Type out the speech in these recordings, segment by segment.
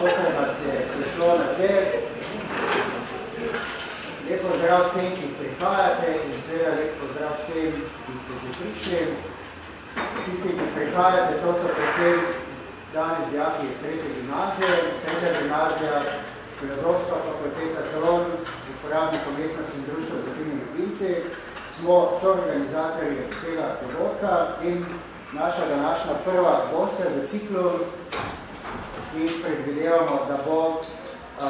tokrat nas je prišlo na vse. Lep pozdrav vsem, ki prihajate in seveda lep pozdrav vsem, ki ste že prišli. Tisti, ki prihajate, to so predvsem danes dijaki tretje gimnazije, tretja gimnazija, filozofska fakulteta Salon, uporabnik umetnosti in društva za filmi ljubinci, smo soorganizatorji tega dogodka in naša današnja prva gosta v ciklu, ki predvidevamo, da bo uh,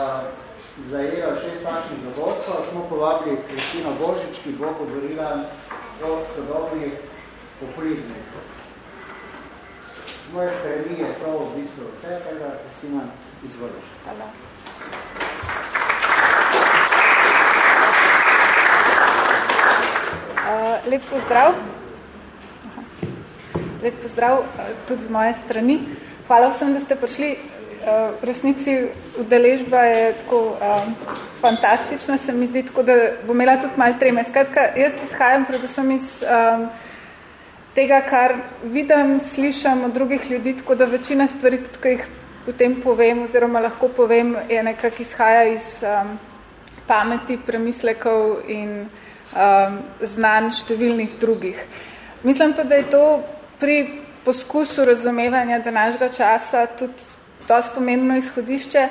zajela šest takšnih dogodkov. Smo povabili Kristino Božič, ki bo govorila o sodobnih populizmih. Z moje strani je to v bistvu vse, tega Kristina izvoliš. Hvala. Uh, lep pozdrav. Lep pozdrav tudi z moje strani. Hvala vsem, da ste prišli. Uh, v resnici udeležba je tako um, fantastična, se mi zdi, tako da bom imela tudi malo treme. Skratka, jaz izhajam predvsem iz um, tega, kar vidim, slišam od drugih ljudi, tako da večina stvari, tudi, ki jih potem povem oziroma lahko povem, je nekako izhaja iz um, pameti, premislekov in um, znanj številnih drugih. Mislim pa, da je to pri poskusu razumevanja današnjega časa tudi dosti pomembno izhodišče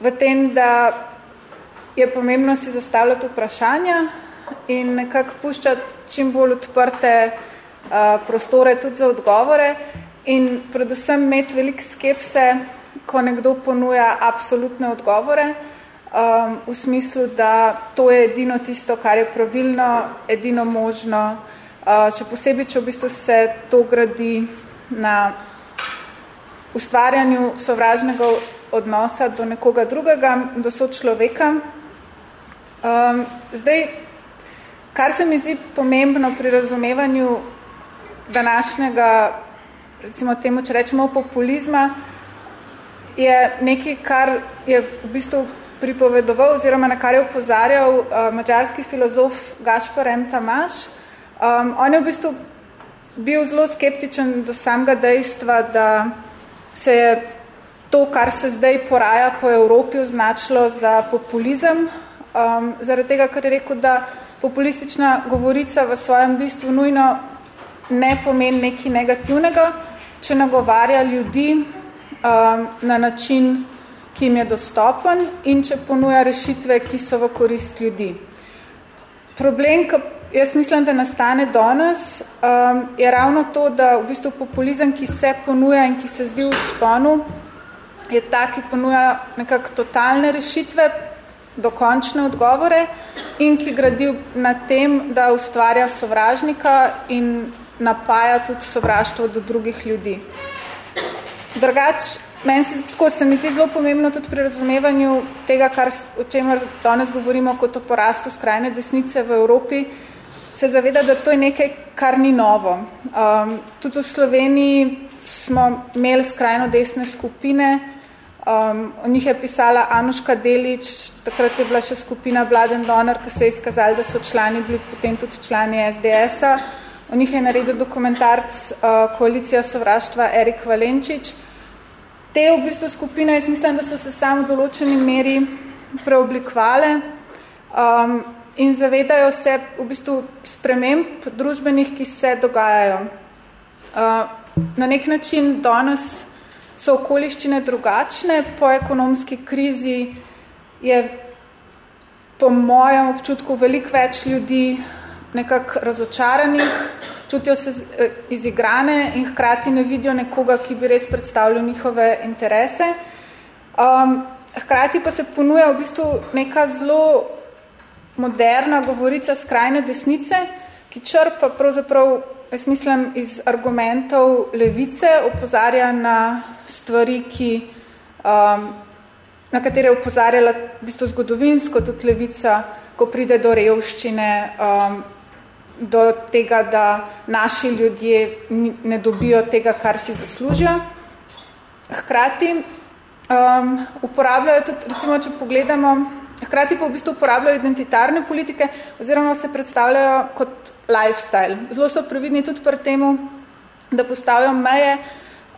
v tem, da je pomembno si zastavljati vprašanja in nekako puščati čim bolj odprte uh, prostore tudi za odgovore in predvsem imeti veliko skepse, ko nekdo ponuja absolutne odgovore, um, v smislu, da to je edino tisto, kar je pravilno, edino možno, uh, še posebej, če v bistvu se to gradi na ustvarjanju sovražnega odnosa do nekoga drugega, do sočloveka. Um, zdaj, kar se mi zdi pomembno pri razumevanju današnjega, recimo temu, če rečemo populizma, je nekaj, kar je v bistvu pripovedoval oziroma na kar je upozarjal uh, mađarski filozof Gašpar M. Tamaš. Um, on je v bistvu bil zelo skeptičen do samega dejstva, da se je to, kar se zdaj poraja po Evropi, označilo za populizem, um, zaradi tega, ker je rekel, da populistična govorica v svojem bistvu nujno ne pomeni nekaj negativnega, če nagovarja ljudi um, na način, ki jim je dostopen in če ponuja rešitve, ki so v korist ljudi. Problem, ki jaz mislim, da nastane danes, um, je ravno to, da v bistvu populizem, ki se ponuja in ki se zdi v sponu, je ta, ki ponuja nekako totalne rešitve, dokončne odgovore in ki gradi na tem, da ustvarja sovražnika in napaja tudi sovraštvo do drugih ljudi. Drugač, meni se, tako, se mi zdi zelo pomembno tudi pri razumevanju tega, kar, o čemer danes govorimo kot o porastu skrajne desnice v Evropi, se zaveda, da to je nekaj, kar ni novo. Um, tudi v Sloveniji smo imeli skrajno desne skupine, um, o njih je pisala Anuška Delič, takrat je bila še skupina Bladen Donor, ki se je izkazali, da so člani bili potem tudi člani SDS-a. O njih je naredil dokumentarc uh, Koalicija sovraštva Erik Valenčič. Te v bistvu skupine, jaz mislim, da so se samo v določeni meri preoblikovale. Um, in zavedajo se v bistvu sprememb družbenih, ki se dogajajo. Na nek način danes so okoliščine drugačne, po ekonomski krizi je po mojem občutku veliko več ljudi nekako razočaranih, čutijo se e, izigrane in hkrati ne vidijo nekoga, ki bi res predstavljal njihove interese. Um, hkrati pa se ponuja v bistvu neka zelo moderna govorica skrajne desnice, ki črpa pravzaprav, jaz mislim, iz argumentov levice, opozarja na stvari, ki, um, na katere je opozarjala v bistvu zgodovinsko tudi levica, ko pride do revščine, um, do tega, da naši ljudje ne dobijo tega, kar si zaslužijo. Hkrati um, uporabljajo tudi, recimo, če pogledamo, Hkrati pa v bistvu uporabljajo identitarne politike oziroma se predstavljajo kot lifestyle. Zelo so previdni tudi pri temu, da postavijo meje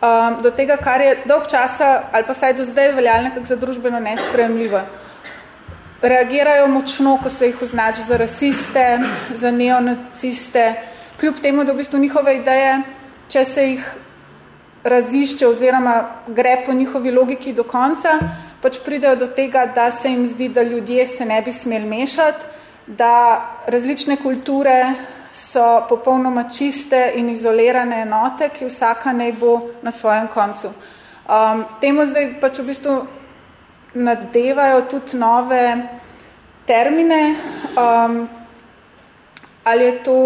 um, do tega, kar je dolg časa ali pa saj do zdaj veljalo nekako za družbeno nesprejemljivo. Reagirajo močno, ko se jih označi za rasiste, za neonaciste, kljub temu, da v bistvu njihove ideje, če se jih razišče oziroma gre po njihovi logiki do konca, pač pridejo do tega, da se jim zdi, da ljudje se ne bi smeli mešati, da različne kulture so popolnoma čiste in izolirane enote, ki vsaka naj bo na svojem koncu. Um, temu zdaj pač v bistvu nadevajo tudi nove termine, um, ali je to,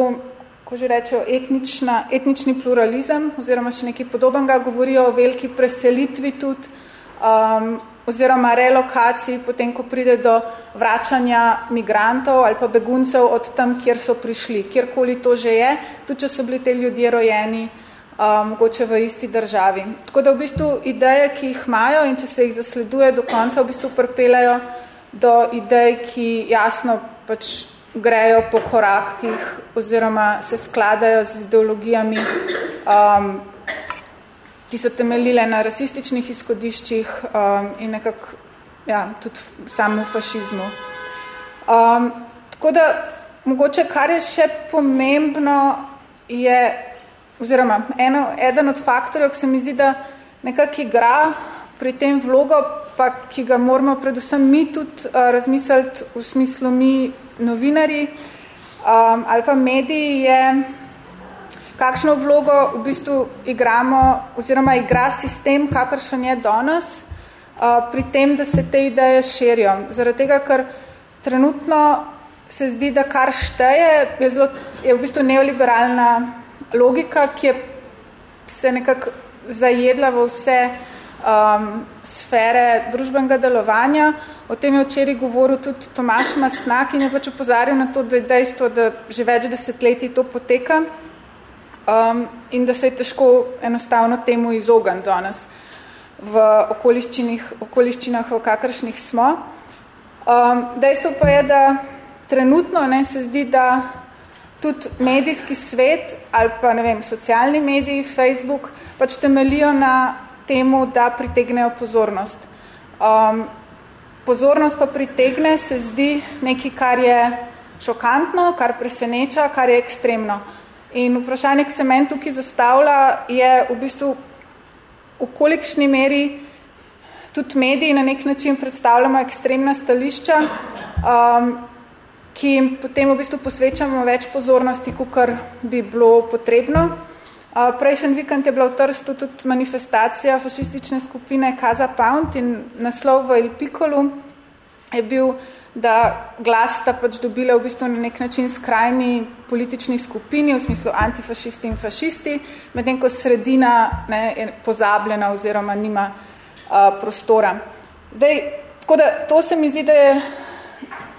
ko že rečejo, etnična, etnični pluralizem, oziroma še nekaj podobnega, govorijo o veliki preselitvi tudi, um, oziroma relokaciji, potem, ko pride do vračanja migrantov ali pa beguncev od tam, kjer so prišli, kjerkoli to že je, tudi če so bili te ljudje rojeni um, mogoče v isti državi. Tako da v bistvu ideje, ki jih imajo in če se jih zasleduje do konca, v bistvu pripeljajo do idej, ki jasno pač grejo po korakih oziroma se skladajo z ideologijami um, ki so temeljile na rasističnih izhodiščih um, in nekako ja, tudi samo fašizmu. Um, tako da, mogoče, kar je še pomembno, je, oziroma eno, eden od faktorjev, ki se mi zdi, da nekako igra pri tem vlogo, pa ki ga moramo predvsem mi tudi uh, razmisliti v smislu mi novinari um, ali pa mediji, je kakšno vlogo v bistvu igramo oziroma igra sistem, kakršen je danes, pri tem, da se te ideje širijo. Zaradi tega, ker trenutno se zdi, da kar šteje, je, zelo, je v bistvu neoliberalna logika, ki je se nekako zajedla v vse um, sfere družbenega delovanja. O tem je včeraj govoril tudi Tomaš Mastnak in je pač upozarjal na to, da je dejstvo, da že več desetletij to poteka um, in da se je težko enostavno temu izogniti danes v okoliščinah, v kakršnih smo. Um, dejstvo pa je, da trenutno ne, se zdi, da tudi medijski svet ali pa ne vem, socialni mediji, Facebook, pač temelijo na temu, da pritegnejo pozornost. Um, pozornost pa pritegne, se zdi nekaj, kar je šokantno, kar preseneča, kar je ekstremno. In vprašanje, ki se meni tukaj zastavlja, je v bistvu, v kolikšni meri tudi mediji na nek način predstavljamo ekstremna stališča, um, ki jim potem v bistvu posvečamo več pozornosti, kot bi bilo potrebno. Uh, prejšen vikend je bila v Trstu tudi manifestacija fašistične skupine Kaza Pound in naslov v El Piccolo je bil da glas sta pač dobile v bistvu na nek način skrajni politični skupini, v smislu antifašisti in fašisti, medtem ko sredina ne, je pozabljena oziroma nima uh, prostora. Zdaj, tako da to se mi zdi, da je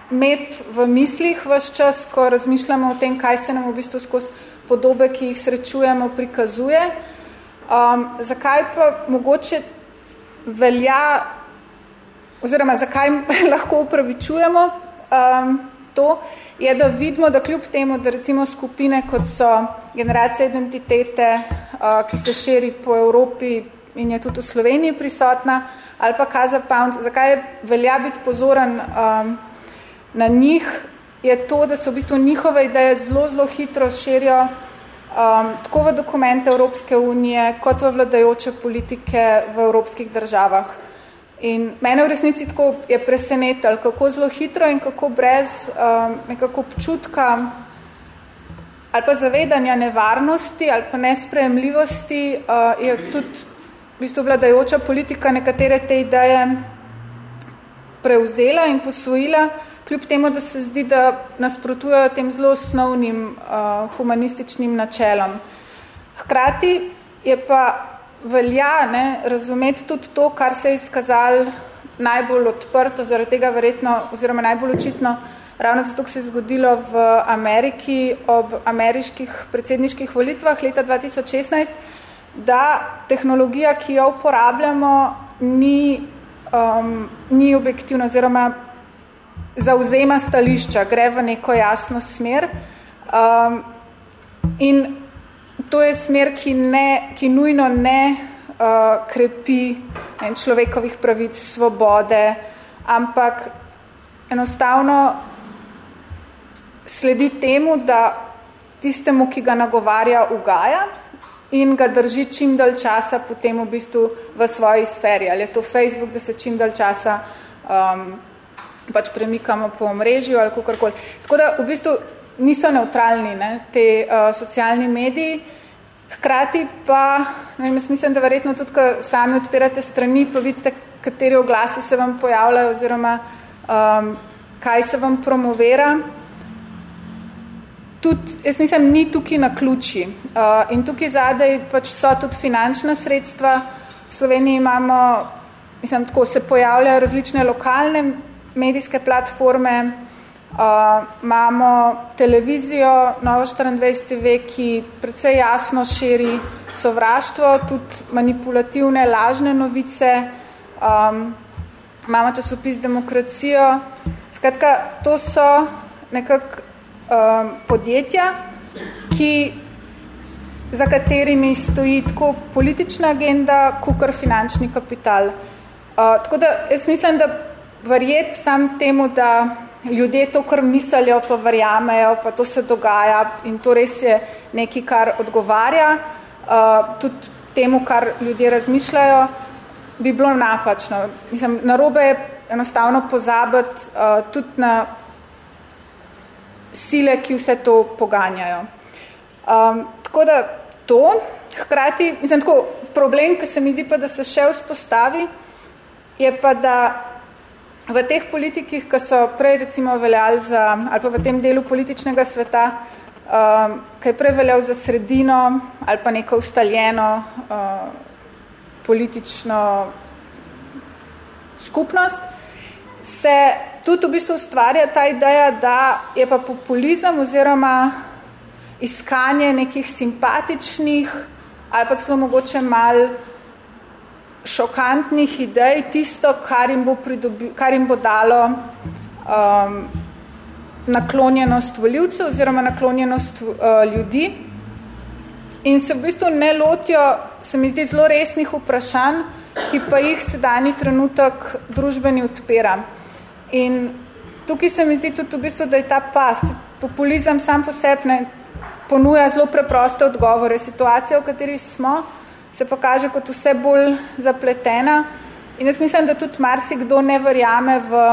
med v mislih vaš čas, ko razmišljamo o tem, kaj se nam v bistvu skozi podobe, ki jih srečujemo, prikazuje. Um, zakaj pa mogoče velja oziroma zakaj lahko upravičujemo um, to, je, da vidimo, da kljub temu, da recimo skupine, kot so generacija identitete, uh, ki se širi po Evropi in je tudi v Sloveniji prisotna, ali pa Kaza Pound, zakaj velja biti pozoren um, na njih, je to, da so v bistvu njihove ideje zelo, zelo hitro širijo um, tako v dokumente Evropske unije, kot v vladajoče politike v evropskih državah. In mene v resnici tako je presenetal, kako zelo hitro in kako brez um, nekako občutka ali pa zavedanja nevarnosti ali pa nesprejemljivosti uh, je tudi v bistvu vladajoča politika nekatere te ideje prevzela in posvojila, kljub temu, da se zdi, da nasprotujejo tem zelo osnovnim uh, humanističnim načelom. Hkrati je pa velja ne, razumeti tudi to, kar se je izkazalo najbolj odprto, zaradi tega verjetno, oziroma najbolj očitno, ravno zato, ko se je zgodilo v Ameriki ob ameriških predsedniških volitvah leta 2016, da tehnologija, ki jo uporabljamo, ni, um, ni objektivna oziroma zauzema stališča, gre v neko jasno smer. Um, in to je smer, ki, ne, ki nujno ne uh, krepi en, človekovih pravic, svobode, ampak enostavno sledi temu, da tistemu, ki ga nagovarja, ugaja in ga drži čim dalj časa potem v bistvu v svoji sferi. Ali je to Facebook, da se čim dalj časa um, pač premikamo po omrežju ali kakorkoli. Tako da v bistvu niso neutralni ne, te uh, socialni mediji, hkrati pa, ne vem, mislim, da verjetno tudi, ko sami odpirate strani, pa vidite, kateri oglasi se vam pojavljajo oziroma um, kaj se vam promovira. Tudi, jaz mislim, ni tukaj na ključi. Uh, in tukaj zadej pač so tudi finančna sredstva. V Sloveniji imamo, mislim, tako se pojavljajo različne lokalne medijske platforme, uh, imamo televizijo Novo 24 TV, ki precej jasno širi sovraštvo, tudi manipulativne, lažne novice, um, imamo časopis Demokracijo. Skratka, to so nekako um, podjetja, ki, za katerimi stoji tako politična agenda, kukor finančni kapital. Uh, tako da jaz mislim, da verjeti sam temu, da ljudje to, kar mislijo, pa verjamejo, pa to se dogaja in to res je nekaj, kar odgovarja, uh, tudi temu, kar ljudje razmišljajo, bi bilo napačno. Mislim, narobe je enostavno pozabiti uh, tudi na sile, ki vse to poganjajo. Um, tako da to, hkrati, mislim, tako, problem, ki se mi zdi pa, da se še vzpostavi, je pa, da v teh politikih, ki so prej recimo veljali za, ali pa v tem delu političnega sveta, um, ki je prej veljal za sredino ali pa neko ustaljeno uh, politično skupnost, se tudi v bistvu ustvarja ta ideja, da je pa populizem oziroma iskanje nekih simpatičnih ali pa celo mogoče mal šokantnih idej tisto, kar jim bo, pridobil, kar jim bo dalo um, naklonjenost voljivcev oziroma naklonjenost uh, ljudi. In se v bistvu ne lotijo, se mi zdi, zelo resnih vprašanj, ki pa jih sedajni trenutek družbeni odpira. In tukaj se mi zdi tudi v bistvu, da je ta past. Populizem sam po sebi ponuja zelo preproste odgovore. Situacija, v kateri smo, se pa kaže kot vse bolj zapletena. In jaz mislim, da tudi marsikdo ne verjame v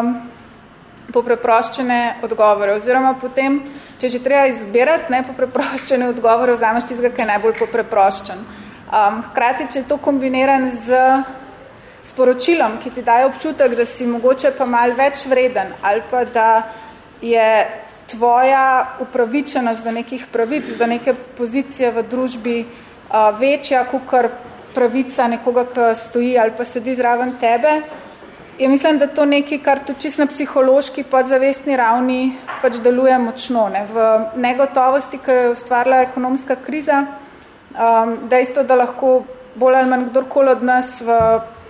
popreproščene odgovore. Oziroma potem, če že treba izbirati ne, popreproščene odgovore, vzameš tistega, ki je najbolj popreproščen. Um, hkrati, če je to kombiniran z sporočilom, ki ti daje občutek, da si mogoče pa malo več vreden ali pa da je tvoja upravičenost do nekih pravic, do neke pozicije v družbi večja, kukor pravica nekoga, ki stoji ali pa sedi zraven tebe, je mislim, da to nekaj, kar tudi čist na psihološki podzavestni ravni pač deluje močno. Ne. V negotovosti, ki je ustvarila ekonomska kriza, um, dejstvo, da lahko bolj ali manj kdorkoli od nas v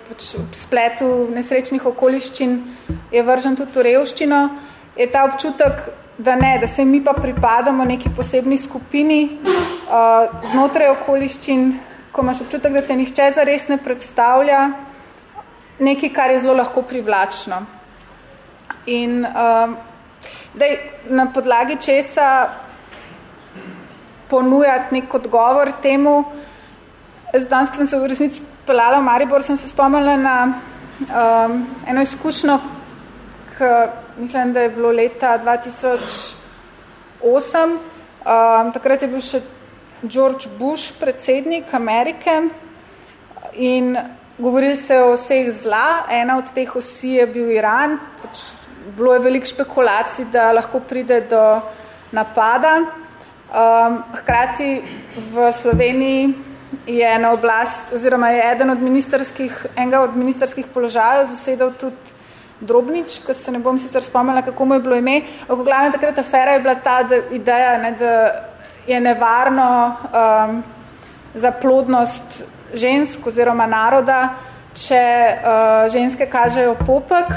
pač, spletu nesrečnih okoliščin je vržen tudi v revščino, je ta občutek, da ne, da se mi pa pripadamo neki posebni skupini uh, znotraj okoliščin, ko imaš občutek, da te nihče zares ne predstavlja, nekaj, kar je zelo lahko privlačno. In uh, daj, na podlagi česa ponujati nek odgovor temu. Danes, ko sem se v resnici pelala v Maribor, sem se spomnila na um, eno izkušnjo, k, mislim, da je bilo leta 2008. Um, takrat je bil še George Bush, predsednik Amerike in govorili se o vseh zla. Ena od teh osi je bil Iran. Pač bilo je veliko špekulacij, da lahko pride do napada. Um, hkrati v Sloveniji je na oblast, oziroma je eden od ministerskih, enega od ministerskih položajev zasedal tudi Drobnič, ko se ne bom sicer spomnila, kako mu je bilo ime. Oko glavno takrat afera je bila ta da, ideja, ne, da je nevarno um, za plodnost žensk oziroma naroda, če uh, ženske kažejo popek.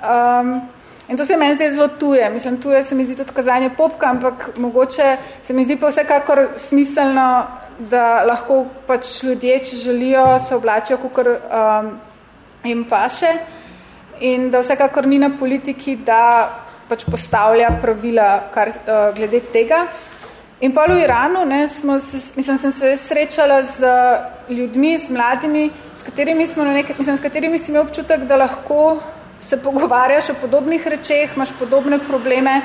Um, In to se meni zdi zelo tuje. Mislim, tuje se mi zdi tudi kazanje popka, ampak mogoče se mi zdi pa vsekakor smiselno, da lahko pač ljudje, če želijo, se oblačijo, kakor um, jim paše. In da vsekakor ni na politiki, da pač postavlja pravila kar, uh, glede tega. In pa v Iranu, ne, smo se, mislim, sem se srečala z ljudmi, z mladimi, s katerimi smo na nekaj, mislim, s katerimi si imel občutek, da lahko se pogovarjaš o podobnih rečeh, imaš podobne probleme,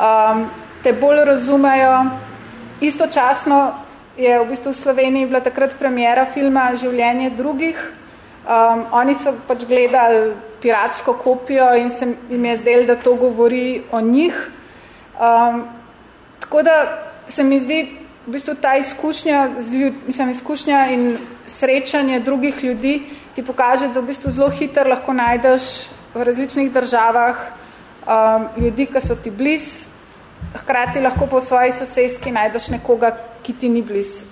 um, te bolj razumejo. Istočasno je v bistvu v Sloveniji bila takrat premiera filma Življenje drugih. Um, oni so pač gledali piratsko kopijo in se jim je zdel, da to govori o njih. Um, tako da se mi zdi v bistvu ta izkušnja, mislim, izkušnja in srečanje drugih ljudi ti pokaže, da v bistvu zelo hiter lahko najdeš v različnih državah um, ljudi, ki so ti bliz, hkrati lahko po svoji soseski najdeš nekoga, ki ti ni bliz.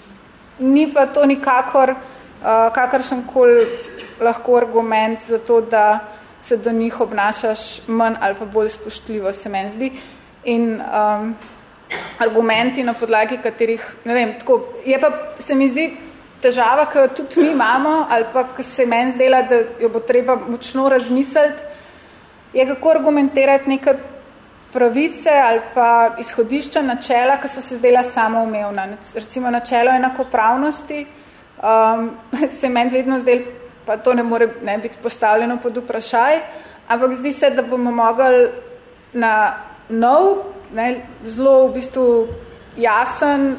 Ni pa to nikakor uh, kakršen kol lahko argument za to, da se do njih obnašaš manj ali pa bolj spoštljivo, se meni zdi. In um, argumenti, na podlagi katerih, ne vem, tako, je pa, se mi zdi, težava, ki jo tudi mi imamo, ali pa, ki se meni zdela, da jo bo treba močno razmisliti, je kako argumentirati neke pravice ali pa izhodišča načela, ki so se zdela samoumevna. Recimo načelo enakopravnosti um, se meni vedno zdel, pa to ne more ne biti postavljeno pod vprašaj, ampak zdi se, da bomo mogli na nov ne, zelo v bistvu jasen,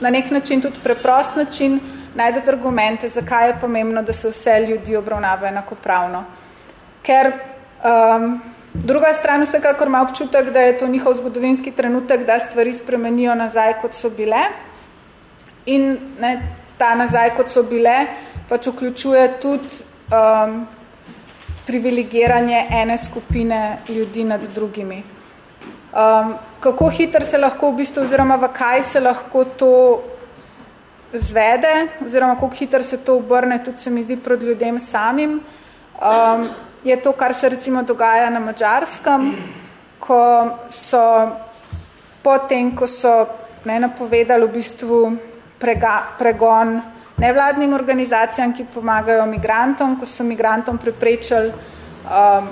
na nek način tudi preprost način, najdete argumente, zakaj je pomembno, da se vse ljudi obravnava enakopravno. Ker um, druga stran vsekakor ima občutek, da je to njihov zgodovinski trenutek, da stvari spremenijo nazaj, kot so bile. In ne, ta nazaj, kot so bile, pač vključuje tudi um, privilegiranje ene skupine ljudi nad drugimi. Um, kako hitro se lahko v bistvu, oziroma v kaj se lahko to zvede, oziroma kako hitro se to obrne, tudi se mi zdi pred ljudem samim, um, je to, kar se recimo dogaja na Mačarskem, ko so potem, ko so ne, napovedali v bistvu prega, pregon nevladnim organizacijam, ki pomagajo migrantom, ko so migrantom preprečili um,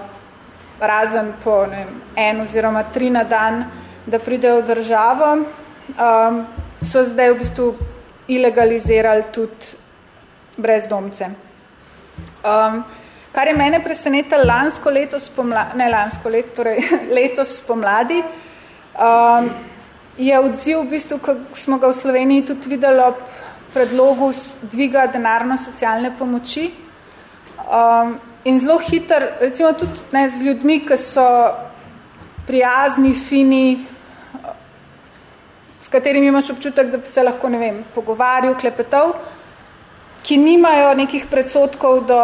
razen po ne vem, en oziroma tri na dan, da pridejo v državo, um, so zdaj v bistvu ilegalizirali tudi brezdomce. Um, kar je mene presenetilo lansko leto spomladi, ne lansko leto, torej letos spomladi, um, je odziv v bistvu, ko smo ga v Sloveniji tudi videli ob predlogu dviga denarno-socialne pomoči. Um, in zelo hiter, recimo tudi ne, z ljudmi, ki so prijazni, fini, s katerimi imaš občutek, da bi se lahko, ne vem, pogovarjal, klepetal, ki nimajo nekih predsotkov do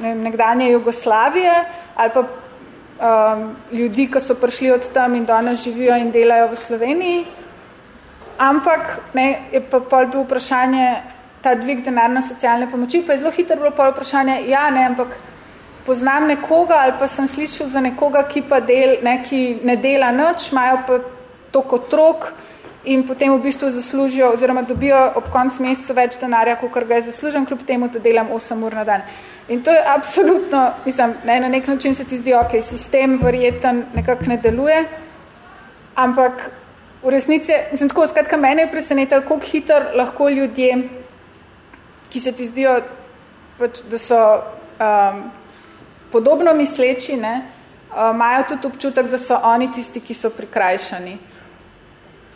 ne vem, nekdanje Jugoslavije ali pa um, ljudi, ki so prišli od tam in danes živijo in delajo v Sloveniji. Ampak ne, je pa pol bil vprašanje, ta dvig denarno-socialne pomoči, pa je zelo hitro bilo pol vprašanje, ja, ne, ampak poznam nekoga ali pa sem slišal za nekoga, ki pa del, ne, ki ne dela nič, imajo pa toliko otrok in potem v bistvu zaslužijo oziroma dobijo ob konc mesecu več denarja, kot ga je zaslužen, kljub temu, da delam 8 ur na dan. In to je absolutno, mislim, ne, na nek način se ti zdi, ok, sistem verjeten nekako ne deluje, ampak v resnici, mislim, tako, skratka, mene je presenetilo, koliko hitro lahko ljudje ki se ti zdijo, pač, da so um, podobno misleči, ne, uh, imajo tudi občutek, da so oni tisti, ki so prikrajšani.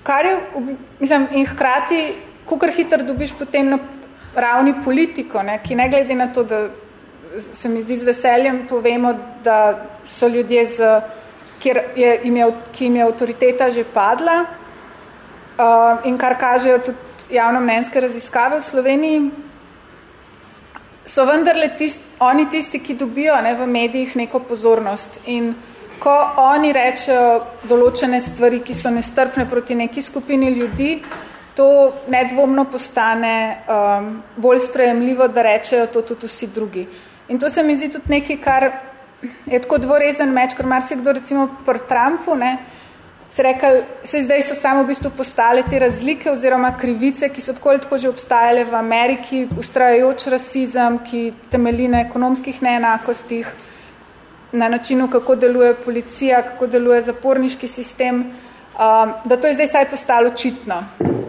Kar je, mislim, in hkrati, kukor hitro dobiš potem na ravni politiko, ne, ki ne glede na to, da se mi zdi z veseljem, povemo, da so ljudje, z, kjer je, im je, ki jim je avtoriteta že padla uh, in kar kažejo tudi javnomnenjske raziskave v Sloveniji, so vendarle tist, oni tisti, ki dobijo ne, v medijih neko pozornost. In ko oni rečejo določene stvari, ki so nestrpne proti neki skupini ljudi, to nedvomno postane um, bolj sprejemljivo, da rečejo to tudi vsi drugi. In to se mi zdi tudi nekaj, kar je tako dvorezen meč, ker marsikdo recimo pri Trumpu, ne, se rekel, se zdaj so samo v bistvu postale te razlike oziroma krivice, ki so tako ali tako že obstajale v Ameriki, ustrajajoč rasizem, ki temelji na ekonomskih neenakostih, na načinu, kako deluje policija, kako deluje zaporniški sistem, um, da to je zdaj saj postalo očitno,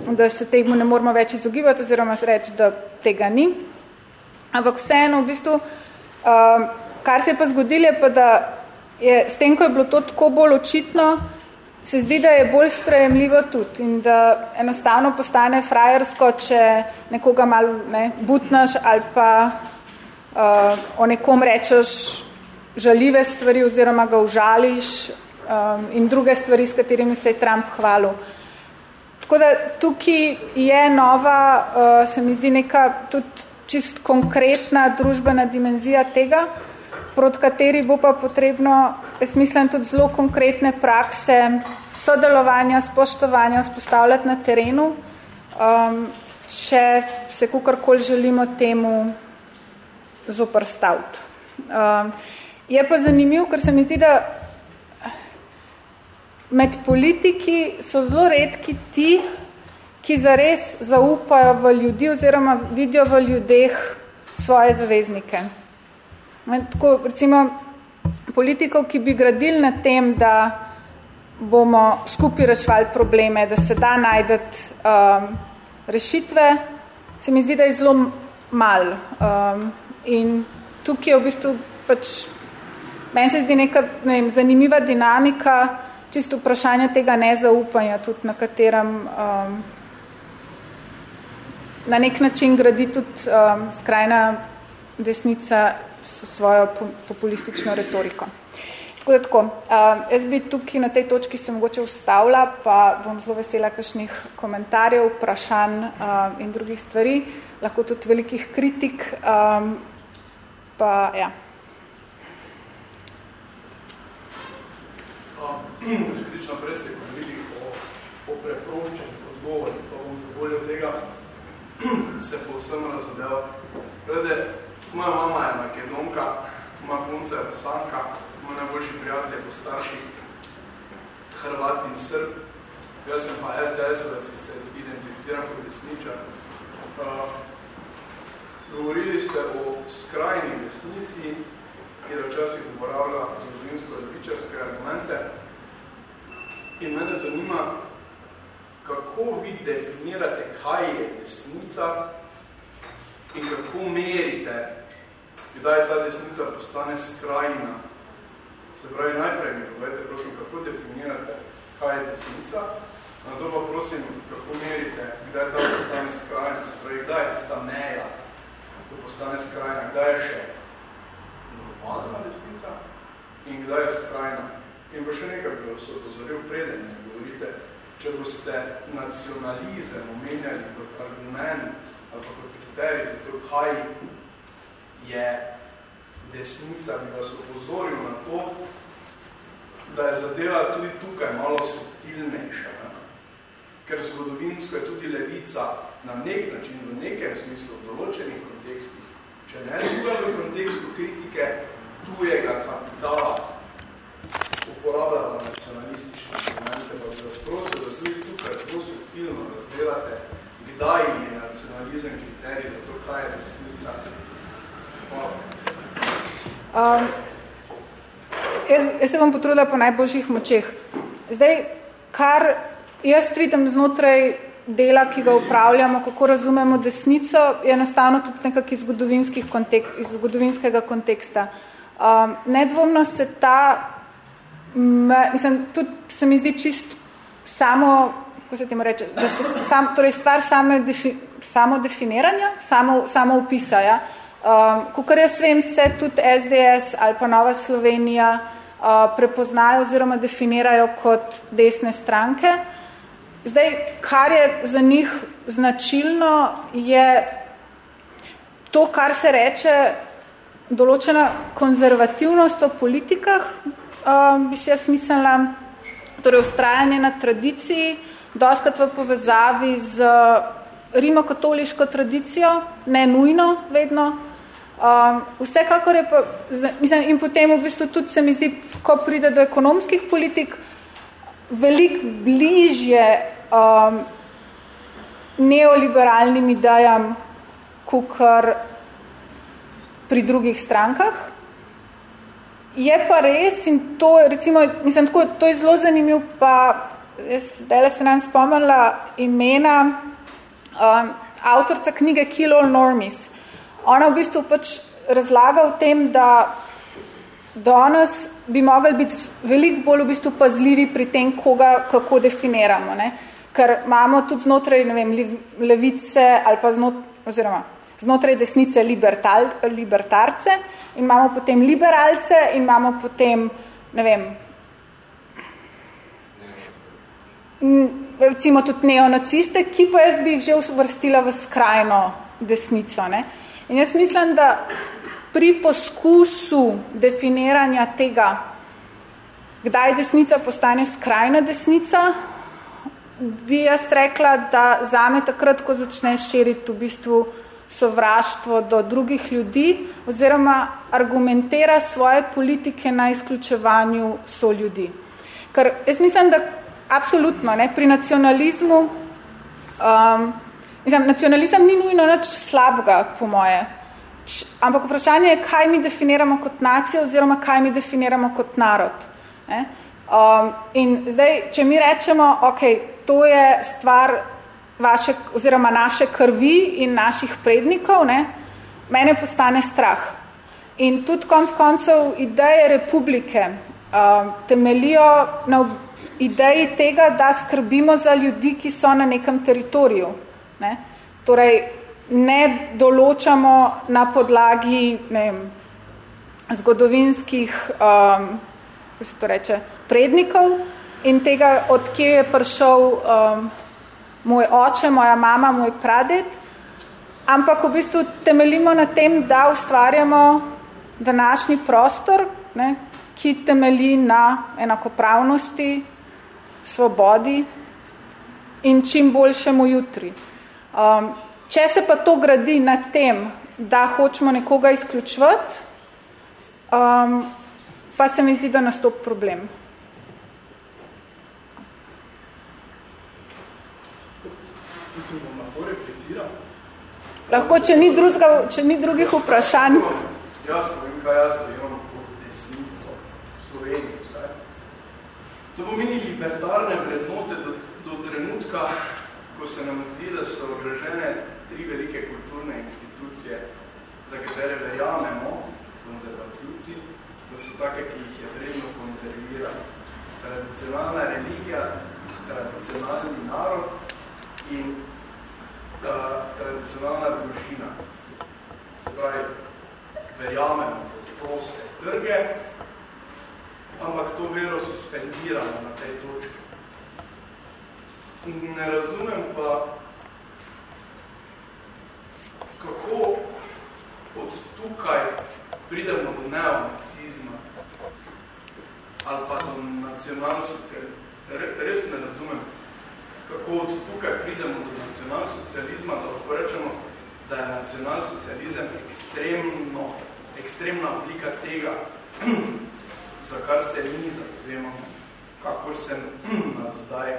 da se temu ne moramo več izogibati oziroma reči, da tega ni. Ampak vseeno, v bistvu, um, kar se je pa zgodilo, je pa, da je s tem, ko je bilo to tako bolj očitno, se zdi, da je bolj sprejemljivo tudi in da enostavno postane frajersko, če nekoga malo ne, butnaš ali pa uh, o nekom rečeš žalive stvari oziroma ga užališ um, in druge stvari, s katerimi se je Trump hvalil. Tako da tukaj je nova, uh, se mi zdi neka tudi čist konkretna družbena dimenzija tega, proti kateri bo pa potrebno, jaz mislim, tudi zelo konkretne prakse sodelovanja, spoštovanja vzpostavljati na terenu, um, če se kukorkoli želimo temu zoprstaviti. Um, je pa zanimiv, ker se mi zdi, da med politiki so zelo redki ti, ki zares zaupajo v ljudi oziroma vidijo v ljudeh svoje zaveznike. Tako, recimo, politikov, ki bi gradili na tem, da bomo skupaj rešvali probleme, da se da najdeti um, rešitve, se mi zdi, da je zelo mal. Um, in tukaj je v bistvu pač, meni se zdi neka ne vem, zanimiva dinamika, čisto vprašanja tega nezaupanja, tudi na katerem um, na nek način gradi tudi um, skrajna desnica s svojo populistično retoriko. Tako da tako, uh, jaz bi tukaj na tej točki se mogoče ustavila, pa bom zelo vesela kakšnih komentarjev, vprašanj uh, in drugih stvari, lahko tudi velikih kritik, um, pa ja. Izhodično naprej ste govorili o, o preproščenih odgovorih, pa bom zavoljo tega, se povsem razvedel. Glede, moja mama je makedonka, moja punca je bosanka, moj najboljši prijatelj po starših, Hrvat in Srb. Jaz sem pa SDS-ovec, ki se identificiram kot desničar. Uh, govorili ste o skrajni desnici, ki je včasih uporablja zgodovinsko-levičarske argumente. In mene zanima, kako vi definirate, kaj je desnica in kako merite, kdaj ta desnica postane skrajna. Se pravi, najprej mi povedete, prosim, kako definirate, kaj je desnica, na to pa prosim, kako merite, kdaj ta postane skrajna, se pravi, kdaj je tista meja, ko postane skrajna, kdaj je še normalna desnica in kdaj je skrajna. In pa še nekaj, da so opozoril preden, ne govorite, če boste nacionalizem omenjali kot argument ali pa kot kriterij za to, kaj je desnica, bi vas opozoril na to, da je zadeva tudi tukaj malo subtilnejša. Ne? Ker zgodovinsko je tudi levica na nek način, v nekem smislu, v določenih kontekstih, če ne tudi v kontekstu kritike tujega kapitala, uporabljala nacionalistične argumente, pa bi vas prosil, da tudi tukaj tako subtilno razdelate, kdaj je nacionalizem kriterij za to, kaj je resnica. Um, jaz, jaz se bom potrudila po najboljših močeh. Zdaj, kar jaz vidim znotraj dela, ki ga upravljamo, kako razumemo desnico, je enostavno tudi nekak iz, kontek iz zgodovinskega konteksta. Um, nedvomno se ta mislim, tudi se mi zdi čist samo, kako se temu reče, da se sam, torej stvar same defi, samo definiranja, samo, samo upisa, ja. Um, kukor jaz vem, se tudi SDS ali pa Nova Slovenija uh, prepoznajo oziroma definirajo kot desne stranke. Zdaj, kar je za njih značilno, je to, kar se reče določena konzervativnost v politikah, um, bi si jaz mislila, torej ustrajanje na tradiciji, doskrat v povezavi z rimokatoliško tradicijo, ne nujno vedno, Um, vsekakor je pa, mislim, in potem v bistvu tudi se mi zdi, ko pride do ekonomskih politik, veliko bližje um, neoliberalnim idejam, kukar pri drugih strankah. Je pa res in to, recimo, mislim, tako, to je zelo zanimiv, pa jaz zdaj se nam spomnila imena um, avtorca knjige Kill All Normies, ona v bistvu pač razlaga o tem, da danes bi mogli biti veliko bolj v bistvu pazljivi pri tem, koga, kako definiramo. Ne? Ker imamo tudi znotraj ne vem, levice ali pa znot, oziroma, znotraj desnice libertal, libertarce in imamo potem liberalce in imamo potem, ne vem, recimo tudi neonaciste, ki pa jaz bi jih že uvrstila v skrajno desnico. Ne? In jaz mislim, da pri poskusu definiranja tega, kdaj desnica postane skrajna desnica, bi jaz rekla, da zame takrat, ko začneš širiti v bistvu sovraštvo do drugih ljudi oziroma argumentira svoje politike na izključevanju so ljudi. Ker jaz mislim, da absolutno ne, pri nacionalizmu um, Mislim, nacionalizem ni nujno nič slabega, po moje. Č, ampak vprašanje je, kaj mi definiramo kot nacijo oziroma kaj mi definiramo kot narod. Ne? Um, in zdaj, če mi rečemo, ok, to je stvar vaše, oziroma naše krvi in naših prednikov, ne? mene postane strah. In tudi konc koncev ideje republike um, temelijo na ideji tega, da skrbimo za ljudi, ki so na nekem teritoriju. Ne? Torej, ne določamo na podlagi ne vem, zgodovinskih um, se to reče, prednikov in tega, od kje je prišel um, moj oče, moja mama, moj praded, ampak v bistvu temeljimo na tem, da ustvarjamo današnji prostor, ne, ki temelji na enakopravnosti, svobodi in čim boljšemu jutri. Um, če se pa to gradi na tem, da hočemo nekoga izključvati, um, pa se mi zdi, da nastop problem. Lahko, če ni, drugega, če ni drugih vprašanj. Jaz povem, kaj jaz povem pod desnico v Sloveniji. Vsaj. To pomeni libertarne vrednote do, do trenutka, ko se nam zdi, da so ogrožene tri velike kulturne institucije, za katere verjamemo, konzervativci, da so take, ki jih je vredno konzervirati. Tradicionalna religija, tradicionalni narod in uh, tradicionalna družina. Se pravi, verjamemo proste trge, ampak to vero suspendiramo na tej točki. Ne razumem pa, kako od tukaj pridemo do neonacizma ali pa do nacionalsocializma. Res ne razumem, kako od tukaj pridemo do nacionalsocializma, da lahko rečemo, da je nacionalsocializem ekstremno, ekstremna oblika tega, za kar se mi zavzemamo, kakor se nas zdaj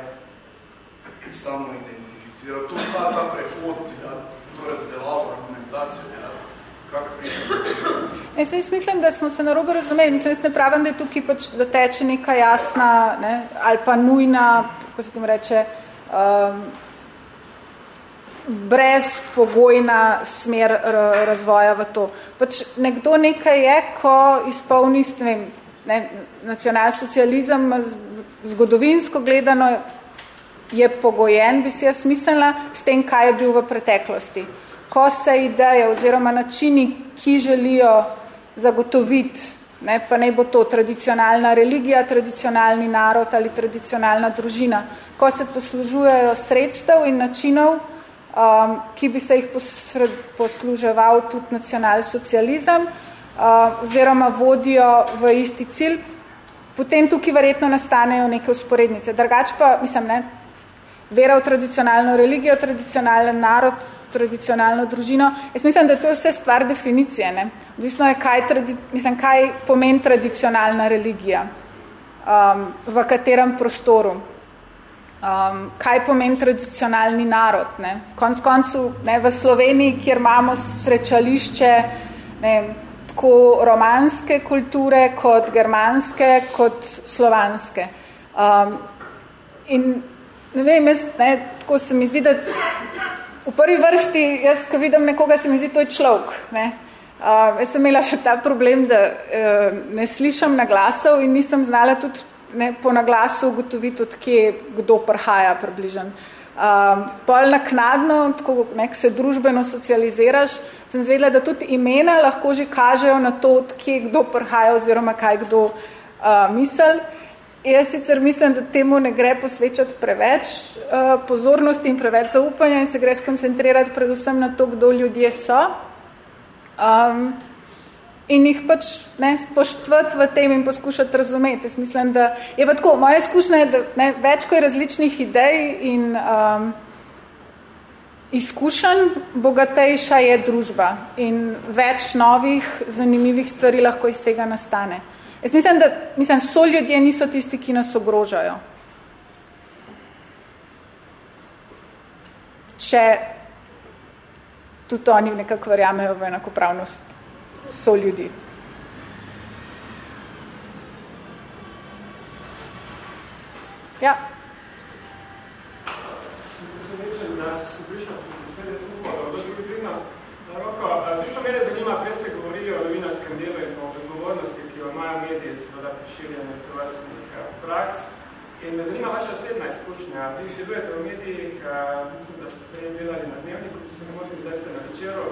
samo identificiral. To pa ta prehod, ja, to razdelavo, argumentacijo, ja, kako Jaz mislim, da smo se narobe razumeli. Mislim, jaz ne pravim, da je tukaj pač, da teče neka jasna ne, ali pa nujna, kako se tam reče, um, brezpogojna smer razvoja v to. Pač nekdo nekaj je, ko izpolni, ne vem, ne, nacionalsocializem zgodovinsko gledano je pogojen, bi si jaz mislila, s tem, kaj je bil v preteklosti. Ko se ideje oziroma načini, ki želijo zagotoviti, ne, pa ne bo to tradicionalna religija, tradicionalni narod ali tradicionalna družina, ko se poslužujejo sredstev in načinov, um, ki bi se jih posluževal tudi nacionalsocializem, uh, oziroma vodijo v isti cilj, potem tukaj verjetno nastanejo neke usporednice. Drugač pa, mislim, ne, vera v tradicionalno religijo, tradicionalen narod, tradicionalno družino. Jaz mislim, da to je vse stvar definicije. Ne? Odvisno je, kaj, tradi, mislim, kaj pomeni tradicionalna religija, um, v katerem prostoru. Um, kaj pomeni tradicionalni narod. Ne? Konc koncu ne, v Sloveniji, kjer imamo srečališče ne, tako romanske kulture, kot germanske, kot slovanske. Um, in ne vem, jaz, ne, tako se mi zdi, da v prvi vrsti, jaz, ko vidim nekoga, se mi zdi, to je človek. Ne. Uh, jaz sem imela še ta problem, da uh, ne slišam naglasov in nisem znala tudi ne, po naglasu ugotoviti, od kje kdo prhaja približen. Um, pol naknadno, tako nek se družbeno socializiraš, sem zvedela, da tudi imena lahko že kažejo na to, od kje kdo prhaja oziroma kaj kdo uh, misel. Jaz sicer mislim, da temu ne gre posvečati preveč uh, pozornosti in preveč zaupanja in se gre skoncentrirati predvsem na to, kdo ljudje so. Um, in jih pač ne, spoštvati v tem in poskušati razumeti. Jaz mislim, da je pa tako, moja izkušnja je, da ne, več kot je različnih idej in um, izkušenj, bogatejša je družba in več novih, zanimivih stvari lahko iz tega nastane. Jaz mislim, da mislim, so ljudje niso tisti, ki nas ogrožajo. Če tudi oni nekako verjamejo v enakopravnost so ljudi. Ja. Tisto mene zanima, prej ste govorili o novinarskem delu in o odgovornosti, imajo mediji seveda priširjene tovrstnih uh, praks. In me zanima vaša osebna izkušnja. Vi delujete v medijih, mislim, da ste prej delali na dnevniku, če se ne motim, zdaj ste na večeru.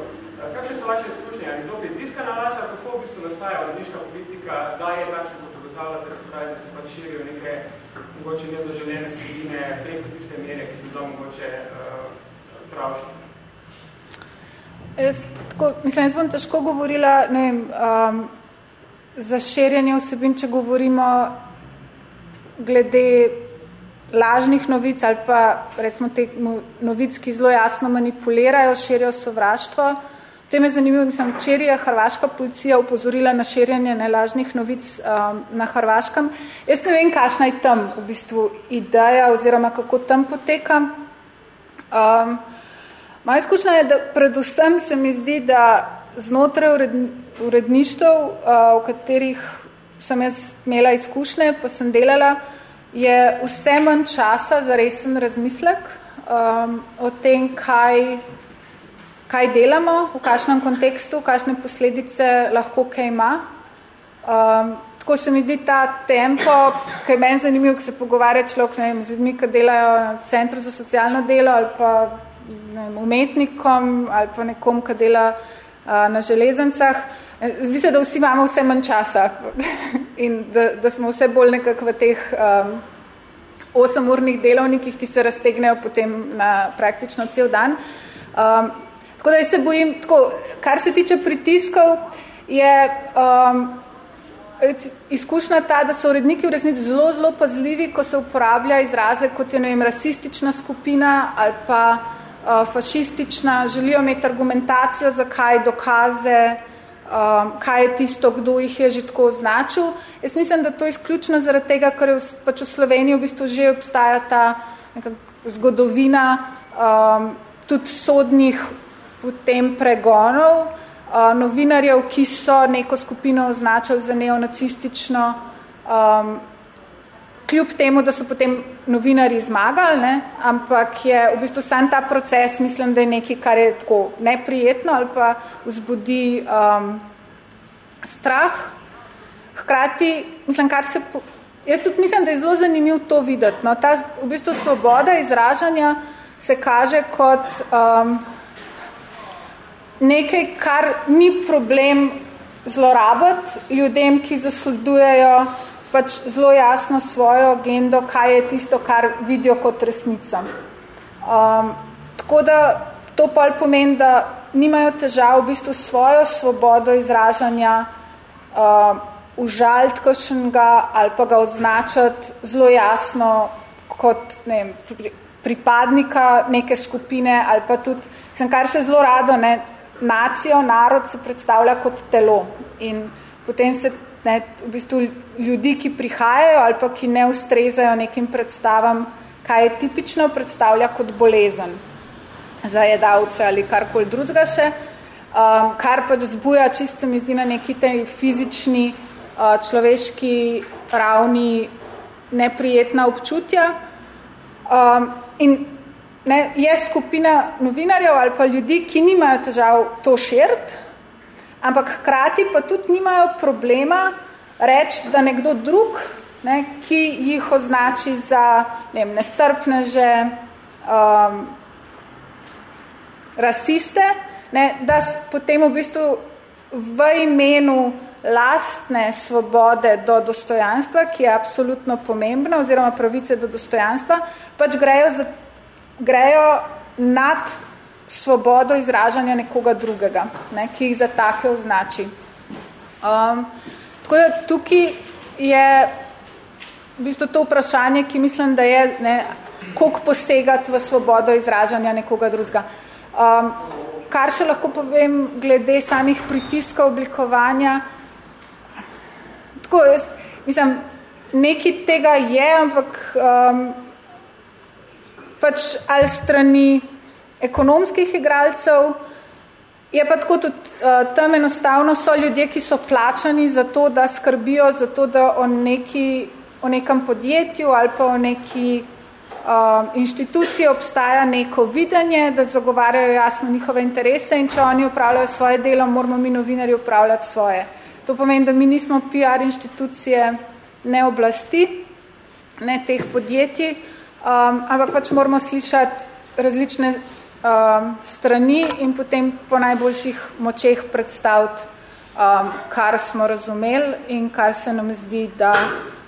Kakšne so vaše izkušnje? Ali kdo pritiska na vas, ali kako v bistvu nastaja odniška politika, da je takšno, kot ugotavljate, se pravi, da se pač širijo neke mogoče nezaželjene sredine preko tiste mere, ki bi bilo mogoče uh, pravšne? Jaz, tako, mislim, jaz bom težko govorila, ne vem, um, za širjenje vsebin, če govorimo glede lažnih novic ali pa recimo te novic, ki zelo jasno manipulirajo, širijo sovraštvo. To je zanimivo, mislim, včeraj je hrvaška policija upozorila na širjenje nelažnih novic um, na Hrvaškem. Jaz ne vem, kakšna je tam v bistvu ideja oziroma kako tam poteka. Um, moja izkušnja je, da predvsem se mi zdi, da znotraj uredništv, v katerih sem jaz imela izkušnje, pa sem delala, je vse manj časa za resen razmislek um, o tem, kaj, kaj delamo, v kakšnem kontekstu, kakšne posledice lahko kaj ima. Um, tako se mi zdi ta tempo, ki je meni zanimivo, ko se pogovarja človek ne vem, z ljudmi, ki delajo na centru za socialno delo ali pa ne vem, umetnikom ali pa nekom, ki dela uh, na železencah, Zdi se, da vsi imamo vse manj časa in da, da smo vse bolj nekako v teh um, osemurnih delovnikih, ki se raztegnejo potem na praktično cel dan. Um, tako da se bojim, tako, kar se tiče pritiskov, je um, izkušnja ta, da so uredniki v resnici zelo, zelo pazljivi, ko se uporablja izraze, kot je ne vem, rasistična skupina ali pa uh, fašistična, želijo imeti argumentacijo, zakaj dokaze, um, kaj je tisto, kdo jih je že tako označil. Jaz mislim, da to je izključno zaradi tega, ker je v, pač v Sloveniji v bistvu že obstaja ta zgodovina um, tudi sodnih potem pregonov, uh, novinarjev, ki so neko skupino označili za neonacistično, um, kljub temu, da so potem novinari zmagali, ne? ampak je v bistvu sam ta proces, mislim, da je nekaj, kar je tako neprijetno ali pa vzbudi um, strah. Hkrati, mislim, kar se, jaz tudi mislim, da je zelo zanimiv to videti. No? Ta v bistvu svoboda izražanja se kaže kot um, nekaj, kar ni problem zlorabiti ljudem, ki zasledujejo pač zelo jasno svojo agendo, kaj je tisto, kar vidijo kot resnica. Um, tako da to pa pomeni, da nimajo težav v bistvu svojo svobodo izražanja uh, užalt kakšnega ali pa ga označati zelo jasno kot ne vem, pripadnika neke skupine ali pa tudi Sem, kar se zelo rado, ne, nacijo, narod se predstavlja kot telo in potem se ne, v bistvu ljudi, ki prihajajo ali pa ki ne ustrezajo nekim predstavam, kaj je tipično, predstavlja kot bolezen za jedavce ali karkoli drugega še, um, kar pač zbuja, čist se mi zdi na neki tej fizični, uh, človeški ravni neprijetna občutja. Um, in ne, je skupina novinarjev ali pa ljudi, ki nimajo težav to širiti, ampak hkrati pa tudi nimajo problema reči, da nekdo drug, ne, ki jih označi za ne vem, nestrpneže, um, rasiste, ne, da potem v bistvu v imenu lastne svobode do dostojanstva, ki je absolutno pomembna, oziroma pravice do dostojanstva, pač grejo, za, grejo nad svobodo izražanja nekoga drugega, ne, ki jih za take označi. Um, tako da tukaj je v bistvu to vprašanje, ki mislim, da je, ne, koliko posegati v svobodo izražanja nekoga drugega. Um, kar še lahko povem glede samih pritiskov oblikovanja, tako, jaz, mislim, nekaj tega je, ampak um, pač ali strani ekonomskih igralcev, je pa tako tudi uh, tam enostavno so ljudje, ki so plačani za to, da skrbijo za to, da o, neki, o nekem podjetju ali pa o neki uh, inštituciji obstaja neko videnje, da zagovarjajo jasno njihove interese in če oni upravljajo svoje delo, moramo mi novinarji upravljati svoje. To pomeni, da mi nismo PR inštitucije ne oblasti, ne teh podjetij, um, ampak pač moramo slišati različne um, strani in potem po najboljših močeh predstaviti, um, kar smo razumeli in kar se nam zdi, da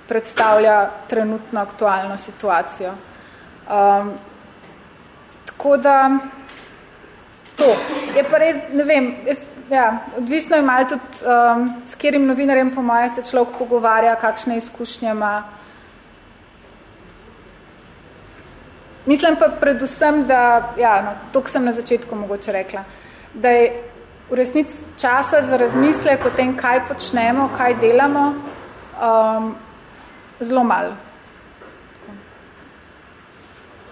predstavlja trenutno aktualno situacijo. Um, tako da, to. Je pa res, ne vem, jaz, ja, odvisno je malo tudi, um, s katerim novinarjem po moje se človek pogovarja, kakšne izkušnje ima, Mislim pa predvsem, da, ja, no, to sem na začetku mogoče rekla, da je v resnici časa za razmislek o tem, kaj počnemo, kaj delamo, um, zelo malo.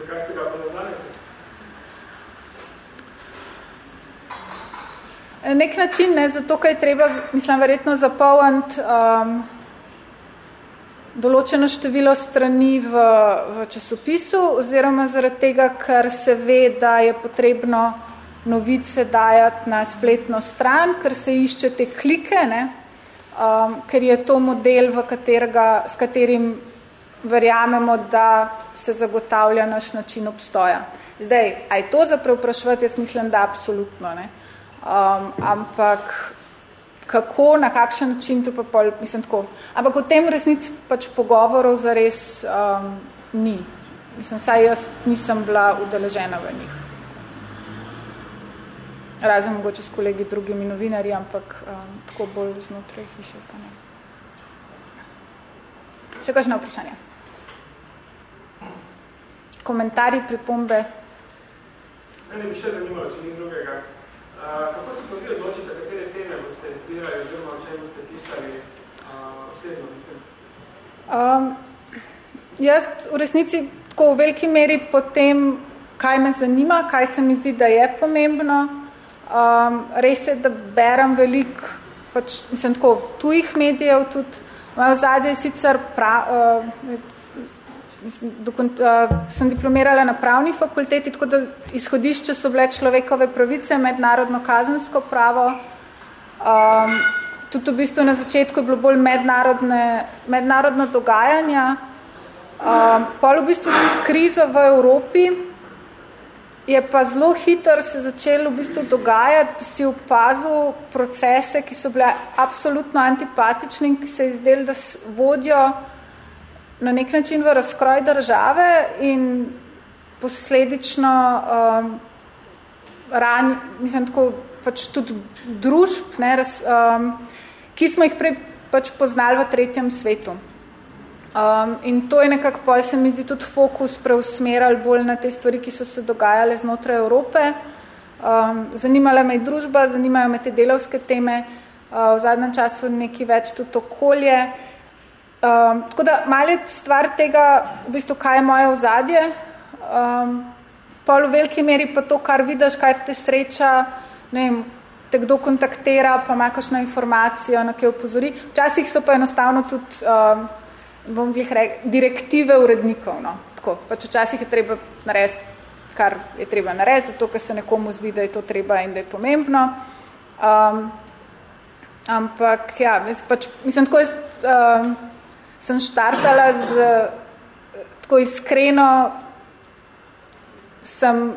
Zakaj se ga Nek način, ne, zato, kaj je treba, mislim, verjetno zapolniti um, določeno število strani v, v časopisu oziroma zaradi tega, ker se ve, da je potrebno novice dajati na spletno stran, ker se išče te klike, ne? Um, ker je to model, v katerega, s katerim verjamemo, da se zagotavlja naš način obstoja. Zdaj, a je to za preuprašovati? Jaz mislim, da absolutno. Ne? Um, ampak kako, na kakšen način, to pa pol, mislim tako. Ampak o tem v resnici pač pogovorov zares um, ni. Mislim, saj jaz nisem bila udeležena v njih. Razen mogoče s kolegi drugimi novinarji, ampak um, tako bolj znotraj hiše pa ne. Še kakšno vprašanje? Komentarji, pripombe? Mene bi še zanimalo, če ni drugega. Uh, kako se pa vi odločite, boste izbirali, oziroma o čem ste pisali uh, osebno, mislim? Um, jaz v resnici tako v veliki meri potem, kaj me zanima, kaj se mi zdi, da je pomembno. Um, res je, da berem veliko, pač, mislim tako, tujih medijev tudi, moja zadnje je sicer pra, uh, dokon, uh, sem diplomirala na pravni fakulteti, tako da izhodišče so bile človekove pravice, mednarodno kazensko pravo. Um, tudi v bistvu na začetku je bilo bolj mednarodne, mednarodno dogajanja. Um, pol v bistvu krizo v Evropi je pa zelo hitro se začelo v bistvu dogajati, da si opazil procese, ki so bile absolutno antipatični in ki se je izdeli, da vodijo na nek način v razkroj države in posledično um, ran, mislim tako, pač tudi družb, ne, raz, um, ki smo jih prej pač poznali v tretjem svetu. Um, in to je nekako, pa se mi zdi tudi fokus preusmerali bolj na te stvari, ki so se dogajale znotraj Evrope. Um, zanimala me je družba, zanimajo me te delovske teme, uh, v zadnjem času nekaj več tudi okolje. Um, tako da malo stvar tega, v bistvu, kaj je moje ozadje, um, pol v veliki meri pa to, kar vidiš, kar te sreča, ne vem, te kdo kontaktira, pa ima kakšno informacijo, na kaj upozori. Včasih so pa enostavno tudi, um, bom glih rekel, direktive urednikov, no, tako, pač včasih je treba narediti kar je treba narediti, zato ker se nekomu zdi, da je to treba in da je pomembno. Um, ampak, ja, pač, mislim, tako um, sem štartala z tako iskreno, sem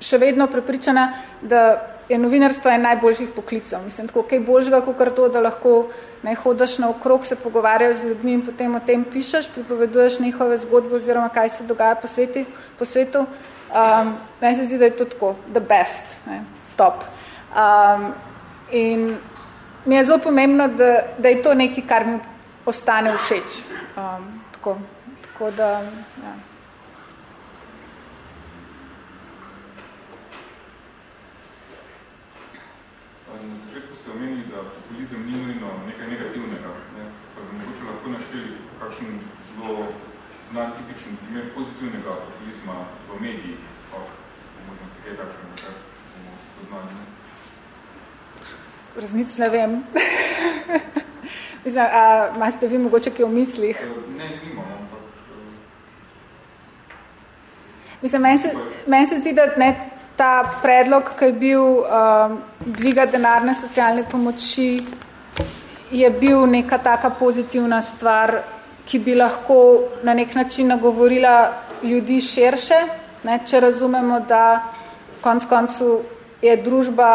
še vedno prepričana, da je novinarstvo en najboljših poklicov. Mislim, tako kaj boljšega, kot to, da lahko ne hodaš na okrog, se pogovarjaš z ljudmi in potem o tem pišeš, pripoveduješ njihove zgodbe oziroma kaj se dogaja po, sveti, po svetu. Um, meni se zdi, da je to tako, the best, ne, top. Um, in mi je zelo pomembno, da, da je to nekaj, kar mi ostane všeč. Um, tako, tako da, ja. Na začetku ste omenili, da populizem ni nujno nekaj negativnega, ne? pa bi mogoče lahko našteli kakšen zelo znan tipičen primer pozitivnega populizma v medijih, pa možnosti kaj takšnega, kar bomo se poznali. Ne? Raznic ne vem. Mislim, a imate vi mogoče kaj v mislih? Eh, ne, nimamo, ampak... Eh, Mislim, meni se, men se zdi, da ne, ta predlog, ki je bil um, dviga denarne socialne pomoči, je bil neka taka pozitivna stvar, ki bi lahko na nek način nagovorila ljudi širše, ne, če razumemo, da konc koncu je družba,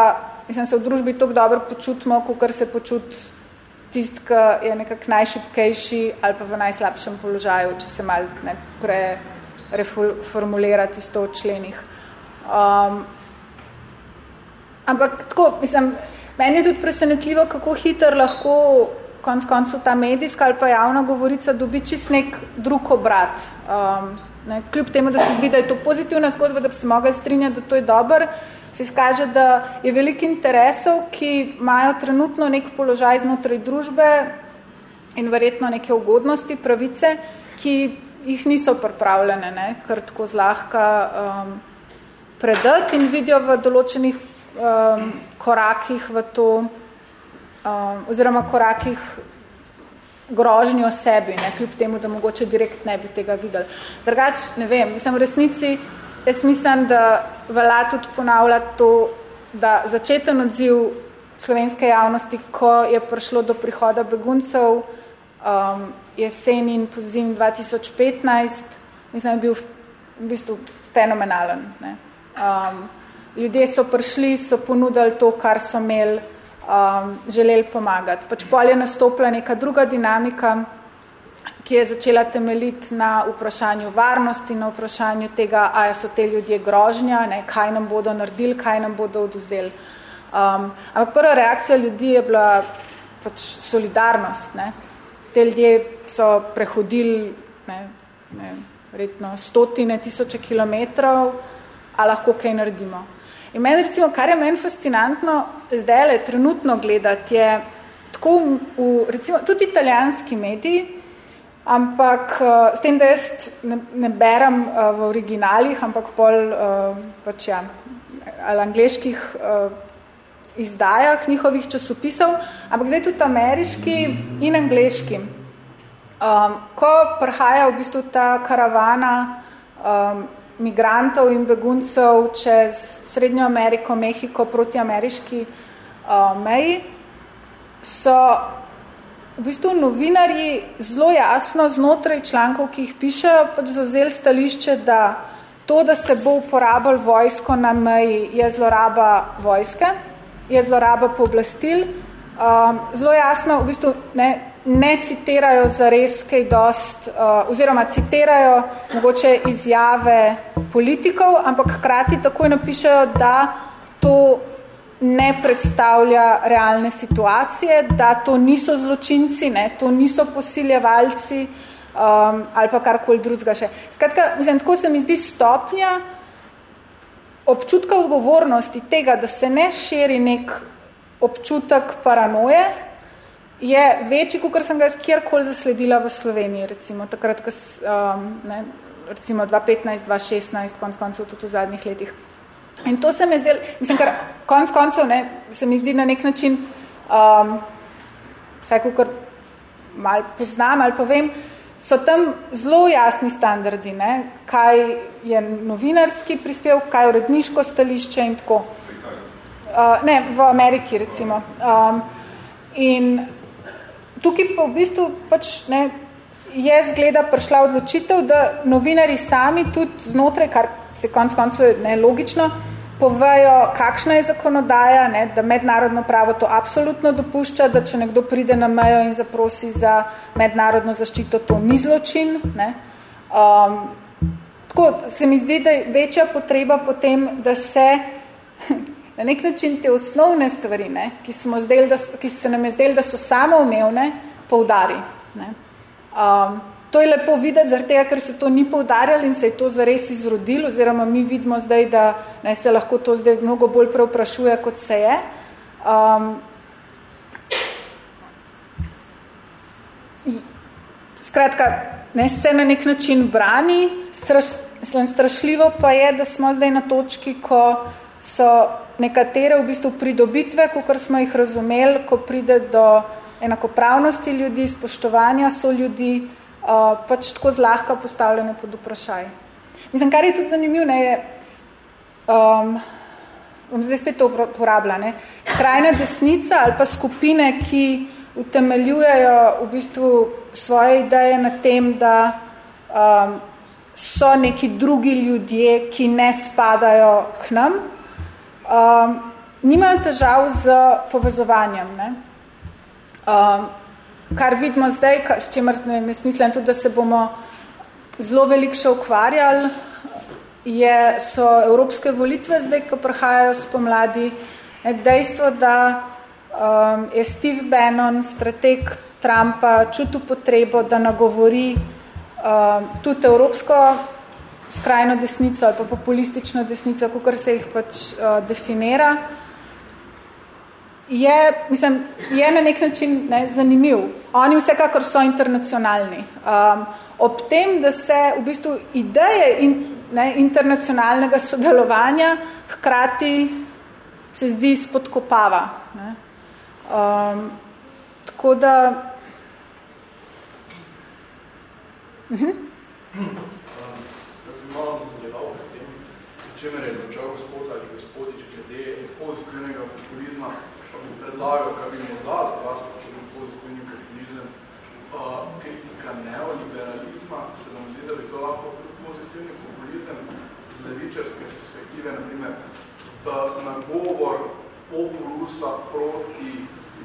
mislim, se v družbi tako dobro počutimo, kot se počuti tist, ki je nekak najšipkejši ali pa v najslabšem položaju, če se malo ne preformulira tisto v členih. Um, ampak tako, mislim, meni je tudi presenetljivo, kako hiter lahko konc koncu ta medijska ali pa javna govorica dobi čist nek drug obrat. Um, ne, kljub temu, da se zdi, da je to pozitivna zgodba, da bi se mogli strinjati, da to je dober, se izkaže, da je veliko interesov, ki imajo trenutno nek položaj znotraj družbe in verjetno neke ugodnosti, pravice, ki jih niso pripravljene, ne, kar tako zlahka um, predati in vidijo v določenih um, korakih v to, um, oziroma korakih grožnji o sebi, ne, kljub temu, da mogoče direkt ne bi tega videli. Drugač, ne vem, mislim, v resnici, jaz mislim, da velja tudi ponavlja to, da začeten odziv slovenske javnosti, ko je prišlo do prihoda beguncev um, jesen in pozim 2015, mislim, je bil v bistvu fenomenalen. Ne. Um, ljudje so prišli, so ponudili to, kar so imeli, um, želeli pomagati. Pač pol je nastopila neka druga dinamika, ki je začela temeljiti na vprašanju varnosti, na vprašanju tega, a so te ljudje grožnja, ne, kaj nam bodo naredili, kaj nam bodo oduzeli. Um, ampak prva reakcija ljudi je bila pač solidarnost. Ne. Te ljudje so prehodili ne, ne, redno stotine, tisoče kilometrov, a lahko kaj naredimo. In meni recimo, kar je meni fascinantno zdaj le trenutno gledati, je tako v, v recimo, tudi italijanski mediji, ampak uh, s tem, da jaz ne, ne berem uh, v originalih, ampak pol uh, pač ja, ali angleških uh, izdajah njihovih časopisov, ampak zdaj tudi ameriški in angleški. Um, ko prihaja v bistvu ta karavana um, migrantov in beguncev čez Srednjo Ameriko, Mehiko proti ameriški uh, meji, so v bistvu novinarji zelo jasno znotraj člankov, ki jih pišejo, pač zavzeli stališče, da to, da se bo uporabljal vojsko na meji, je zloraba vojske, je zloraba pooblastil. Um, zelo jasno, v bistvu ne, ne citirajo za res kaj dost, uh, oziroma citirajo mogoče izjave politikov, ampak hkrati takoj napišejo, da to ne predstavlja realne situacije, da to niso zločinci, ne, to niso posiljevalci um, ali pa karkoli drugega še. Skratka, mislim, tako se mi zdi stopnja občutka odgovornosti tega, da se ne širi nek občutek paranoje, je večji, kot sem ga kjerkoli zasledila v Sloveniji, recimo takrat, ko, um, ne, recimo 2015, 2016, konc koncev tudi v zadnjih letih. In to se mi zdel, mislim, kar konc koncev ne, se mi zdi na nek način, um, vsaj kukor mal poznam ali povem, so tam zelo jasni standardi, ne? kaj je novinarski prispev, kaj je uredniško stališče in tako. Uh, ne, v Ameriki recimo. Um, in tukaj pa v bistvu pač ne, je zgleda prišla odločitev, da novinari sami tudi znotraj, kar se konc koncu je ne, logično, povejo, kakšna je zakonodaja, ne, da mednarodno pravo to absolutno dopušča, da če nekdo pride na mejo in zaprosi za mednarodno zaščito, to ni zločin. Ne. Um, tako se mi zdi, da je večja potreba potem, da se na nek način te osnovne stvari, ne, ki, smo zdel, da, ki se nam je zdel, da so samoumevne, poudari. Ne. Um, To je lepo videti, zaradi tega, ker se to ni poudarjalo in se je to zares izrodilo, oziroma mi vidimo zdaj, da ne, se lahko to zdaj mnogo bolj preoprašuje, kot se je. Um, skratka, ne, se na nek način brani, straš, strašljivo pa je, da smo zdaj na točki, ko so nekatere v bistvu pridobitve, kot smo jih razumeli, ko pride do enakopravnosti ljudi, spoštovanja so ljudi, uh, pač tako zlahka postavljene pod vprašaj. Mislim, kar je tudi zanimivo, ne, je, um, bom zdaj spet to uporabila, ne, krajna desnica ali pa skupine, ki utemeljujejo v bistvu svoje ideje na tem, da um, so neki drugi ljudje, ki ne spadajo k nam, um, nimajo težav z povezovanjem. Ne. Um, kar vidimo zdaj, s čimer ne smislim tudi, da se bomo zelo veliko še ukvarjali, je, so evropske volitve zdaj, ko prihajajo spomladi, dejstvo, da um, je Steve Bannon, strateg Trumpa, čutil potrebo, da nagovori um, tudi evropsko skrajno desnico ali pa populistično desnico, kakor se jih pač uh, definira, je, mislim, je na nek način ne, zanimiv. Oni vsekakor so internacionalni. Um, ob tem, da se v bistvu ideje in, ne, internacionalnega sodelovanja hkrati se zdi spodkopava. Ne. Um, tako da... Uh -huh. Čemer je končal gospod ali gospodič glede pozitivnega populizma, predlagal, kar bi morda za vas počel pozitivni populizem, kritika neoliberalizma, se nam zdi, da bi to lahko pozitivni populizem z levičarske perspektive, naprimer, nagovor populusa proti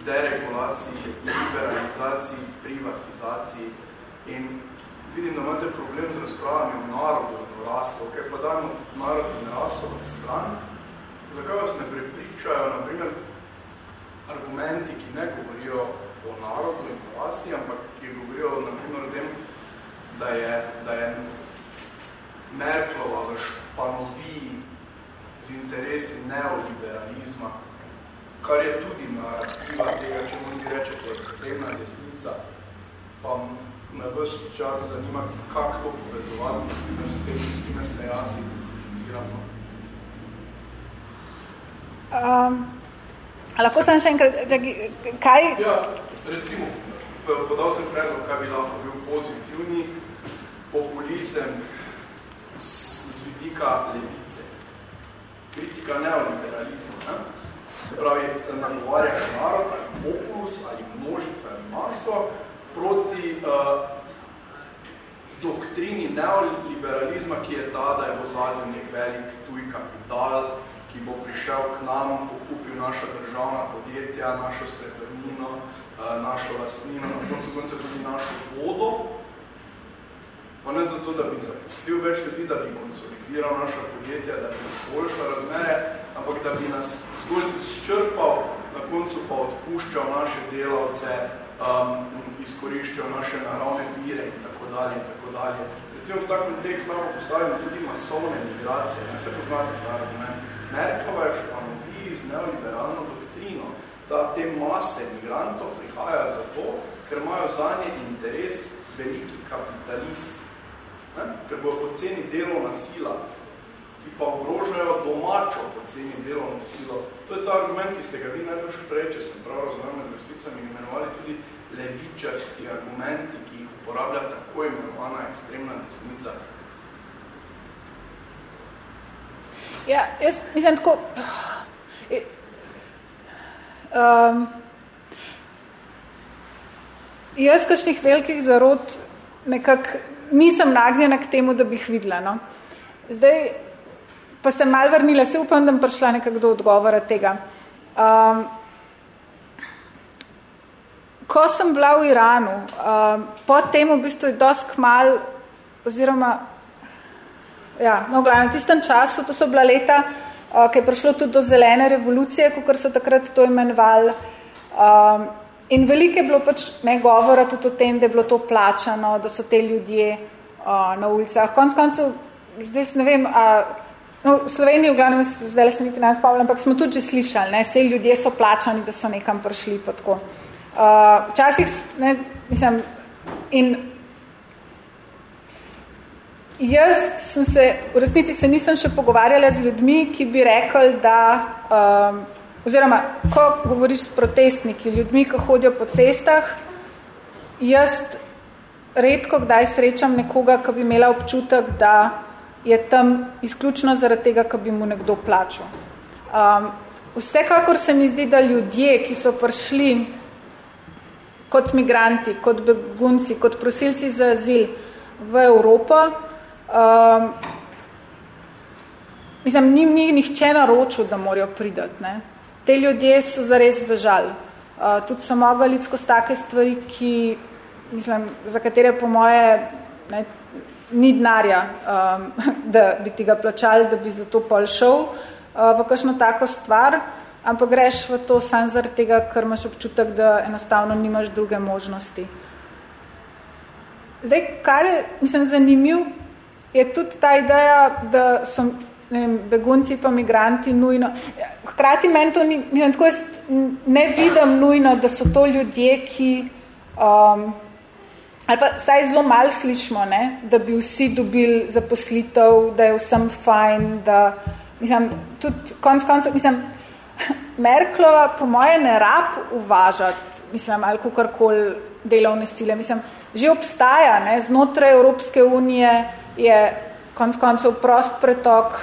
deregulaciji, liberalizaciji, privatizaciji in vidim, da imate problem z razpravami o narodu in o rasu, kaj pa dajmo narod in raso na stran, zakaj vas ne prepričajo, naprimer, argumenti, ki ne govorijo o narodu in o rasi, ampak ki govorijo naprimer o tem, da je, da je Merklova v španoviji z interesi neoliberalizma, kar je tudi narativa tega, če mu ti rečete, ekstremna desnica, pa me vse čas zanima, kako to povezovati s tem, s kimer se jaz zgrasno. Um, lahko sem še enkrat, kaj? Ja, recimo, podal sem predlog, kaj bi lahko bil pozitivni populizem z, z vidika levice. Kritika neoliberalizma. Ne? Pravi, nagovarja narod ali populus ali množica ali maso proti uh, doktrini neoliberalizma, ki je ta, da je v zadnju nek velik tuj kapital, ki bo prišel k nam, pokupil naša državna podjetja, našo srebrnino, eh, našo lastnino, na koncu konca tudi našo vodo, pa ne zato, da bi zapustil več ljudi, da bi konsolidiral naša podjetja, da bi izboljšal razmere, ampak da bi nas zgolj izčrpal, na koncu pa odpuščal naše delavce, um, izkoriščal naše naravne vire in tako dalje in tako dalje. recimo v ta kontekst lahko postavimo tudi masovne migracije, ne se poznate ta argument. Merklova je v španoviji z neoliberalno doktrino, da te mase migrantov prihajajo zato, ker imajo zanje interes veliki kapitalisti, ne? ker bojo poceni delovna sila, ki pa ogrožajo domačo poceni delovno silo. To je ta argument, ki ste ga vi najbolj prej, če sem prav razumel med vrsticami, imenovali tudi levičarski argumenti, ki jih uporablja tako imenovana ekstremna desnica. Ja, jaz mislim tako... Um, jaz kakšnih velikih zarod nekako nisem nagnjena k temu, da bi jih videla. No. Zdaj, pa sem mal vrnila, se upam, da prišla nekako do odgovora tega. Um, ko sem bila v Iranu, um, po tem v bistvu je dost kmal, oziroma, ja, no, v tistem času, to so bila leta, uh, ki je prišlo tudi do zelene revolucije, kot so takrat to imenovali. Um, in veliko je bilo pač ne govora tudi o tem, da je bilo to plačano, da so te ljudje uh, na ulicah. Konc koncev, zdaj ne vem, a, no, v Sloveniji v glavnem, zdaj se niti ne spavljam, ampak smo tudi že slišali, ne, vse ljudje so plačani, da so nekam prišli pa tako. Uh, včasih, ne, mislim, in Jaz sem se, v resnici se nisem še pogovarjala z ljudmi, ki bi rekli, da, um, oziroma, ko govoriš s protestniki, ljudmi, ki hodijo po cestah, jaz redko kdaj srečam nekoga, ki bi imela občutek, da je tam izključno zaradi tega, ki bi mu nekdo plačal. Um, vsekakor se mi zdi, da ljudje, ki so prišli kot migranti, kot begunci, kot prosilci za azil v Evropo, Um, mislim, ni mi nihče naročil, da morajo pridati. Ne. Te ljudje so zares bežali. Uh, tudi so mogli skozi take stvari, ki, mislim, za katere po moje ne, ni denarja, um, da bi ti ga plačali, da bi za to pol šel uh, v kakšno tako stvar, ampak greš v to sam zaradi tega, ker imaš občutek, da enostavno nimaš druge možnosti. Zdaj, kar je, mislim, zanimiv je tudi ta ideja, da so ne vem, begunci pa migranti nujno. Hkrati meni to ni, mislim, tako jaz ne vidim nujno, da so to ljudje, ki um, ali pa saj zelo malo slišimo, ne, da bi vsi dobili zaposlitev, da je vsem fajn, da mislim, tudi konc koncev, mislim, Merklova po moje ne rab uvažati, mislim, ali kakorkoli delovne sile, mislim, že obstaja, ne, znotraj Evropske unije, je konc koncev prost pretok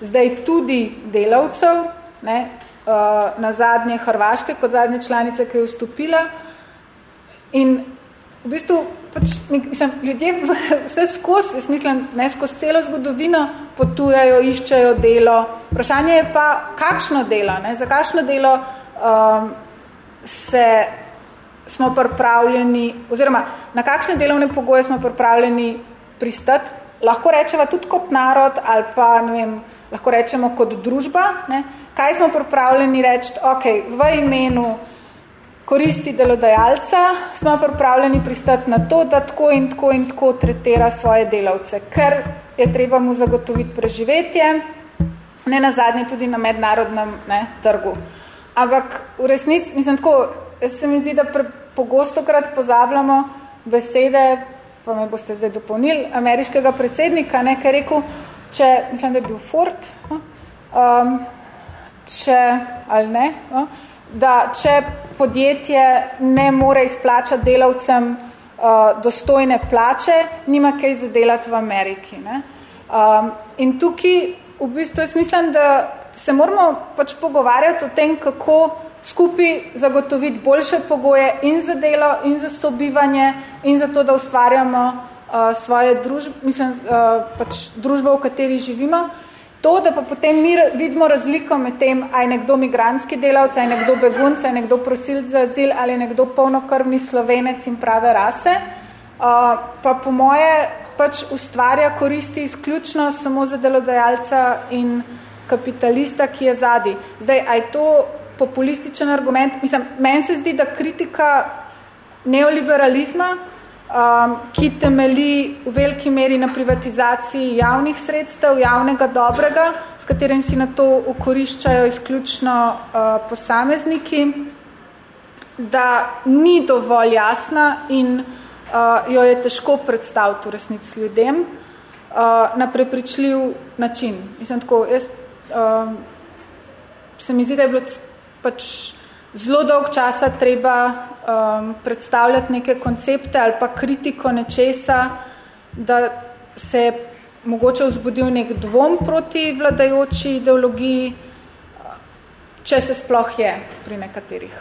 zdaj tudi delavcev, ne, uh, na zadnje Hrvaške, kot zadnje članice, ki je vstopila. In v bistvu pač, mislim, ljudje vse skozi, jaz mislim, ne skozi celo zgodovino potujajo, iščejo delo. Vprašanje je pa, kakšno delo, ne, za kakšno delo um, se smo pripravljeni, oziroma na kakšne delovne pogoje smo pripravljeni pristati, lahko rečemo tudi kot narod ali pa, ne vem, lahko rečemo kot družba, ne, kaj smo pripravljeni reči, ok, v imenu koristi delodajalca smo pripravljeni pristati na to, da tako in tako in tako tretira svoje delavce, ker je treba mu zagotoviti preživetje, ne na zadnje tudi na mednarodnem ne, trgu. Ampak v resnici, mislim tako, se mi zdi, da pogosto krat pozabljamo besede pa me boste zdaj dopolnili, ameriškega predsednika, ne, ker je rekel, če, mislim, da je bil Ford, no, um, če, ali ne, no, da če podjetje ne more izplačati delavcem uh, dostojne plače, nima kaj zadelati v Ameriki. Ne. Um, in tukaj, v bistvu, jaz mislim, da se moramo pač pogovarjati o tem, kako skupaj zagotoviti boljše pogoje in za delo, in za sobivanje, in za to, da ustvarjamo uh, svoje družbe, mislim, uh, pač družbo, v kateri živimo. To, da pa potem mi vidimo razliko med tem, aj nekdo migranski delavc, aj nekdo begunca, aj nekdo prosilc za azil, ali nekdo polnokrvni slovenec in prave rase, pa po moje pač ustvarja koristi izključno samo za delodajalca in kapitalista, ki je zadi. Zdaj, aj to populističen argument. Mislim, meni se zdi, da kritika neoliberalizma um, ki temeli v veliki meri na privatizaciji javnih sredstev, javnega dobrega, s katerim si na to ukoriščajo izključno uh, posamezniki, da ni dovolj jasna in uh, jo je težko predstaviti v resnici ljudem uh, na prepričljiv način. Mislim, tako, jaz, uh, se mi zdi, da je bilo pač zelo dolg časa treba um, predstavljati neke koncepte ali pa kritiko nečesa, da se je mogoče vzbudil nek dvom proti vladajoči ideologiji, če se sploh je pri nekaterih.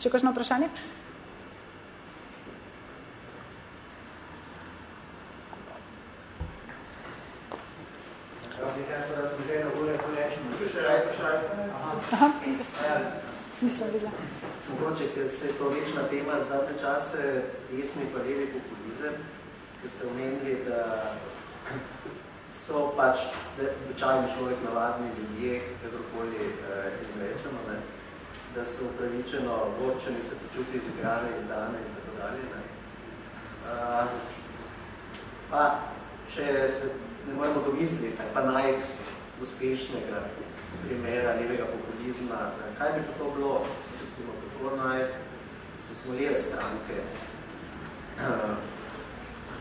Če kakšno vprašanje? Aha, nisem videla. Mogoče, ker se je to večna tema zadnje čase, desni pa levi populizem, ki ste omenili, da so pač običajni človek navadni ljudje, kakorkoli eh, jim rečemo, ne, da so upravičeno vorčeni, se počuti izigrane, izdane in tako dalje. Ne. Uh, pa, če se domisliti, pa najti uspešnega primera levega populizma. Kaj bi to bilo, recimo, kako naj, recimo, leve stranke uh,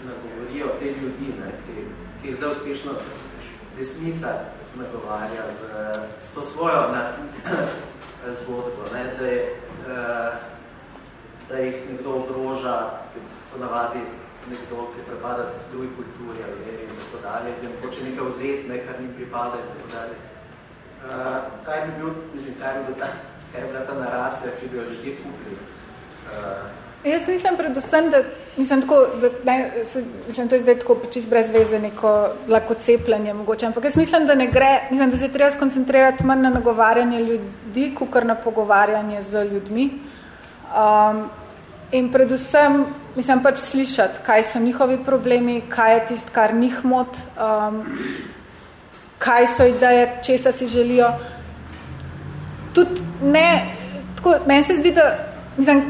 nagovorijo te ljudi, ne, ki, ki je zdaj uspešno desnica nagovarja z, z to svojo ne, zgodbo, ne, da, je, uh, da jih nekdo ogroža, ki so navadi nekdo, ki pripada z drugi kulturi ali in tako dalje, da hoče nekaj vzeti, ne, kar njim pripada in tako dalje. Uh, kaj bi bil, mislim, kaj bi, bil ta, kaj bi bila ta naracija, ki bi jo ljudje kupili? Uh, Jaz mislim predvsem, da, mislim, tako, da ne, mislim, to je zdaj tako čist brez veze neko lako cepljenje mogoče, ampak jaz mislim, da ne gre, mislim, da se treba skoncentrirati manj na nagovarjanje ljudi, kukor na pogovarjanje z ljudmi. Um, in predvsem, mislim, pač slišati, kaj so njihovi problemi, kaj je tist, kar njih mot, um, kaj so ideje, česa si želijo. Tudi ne, tako, meni se zdi, da, mislim,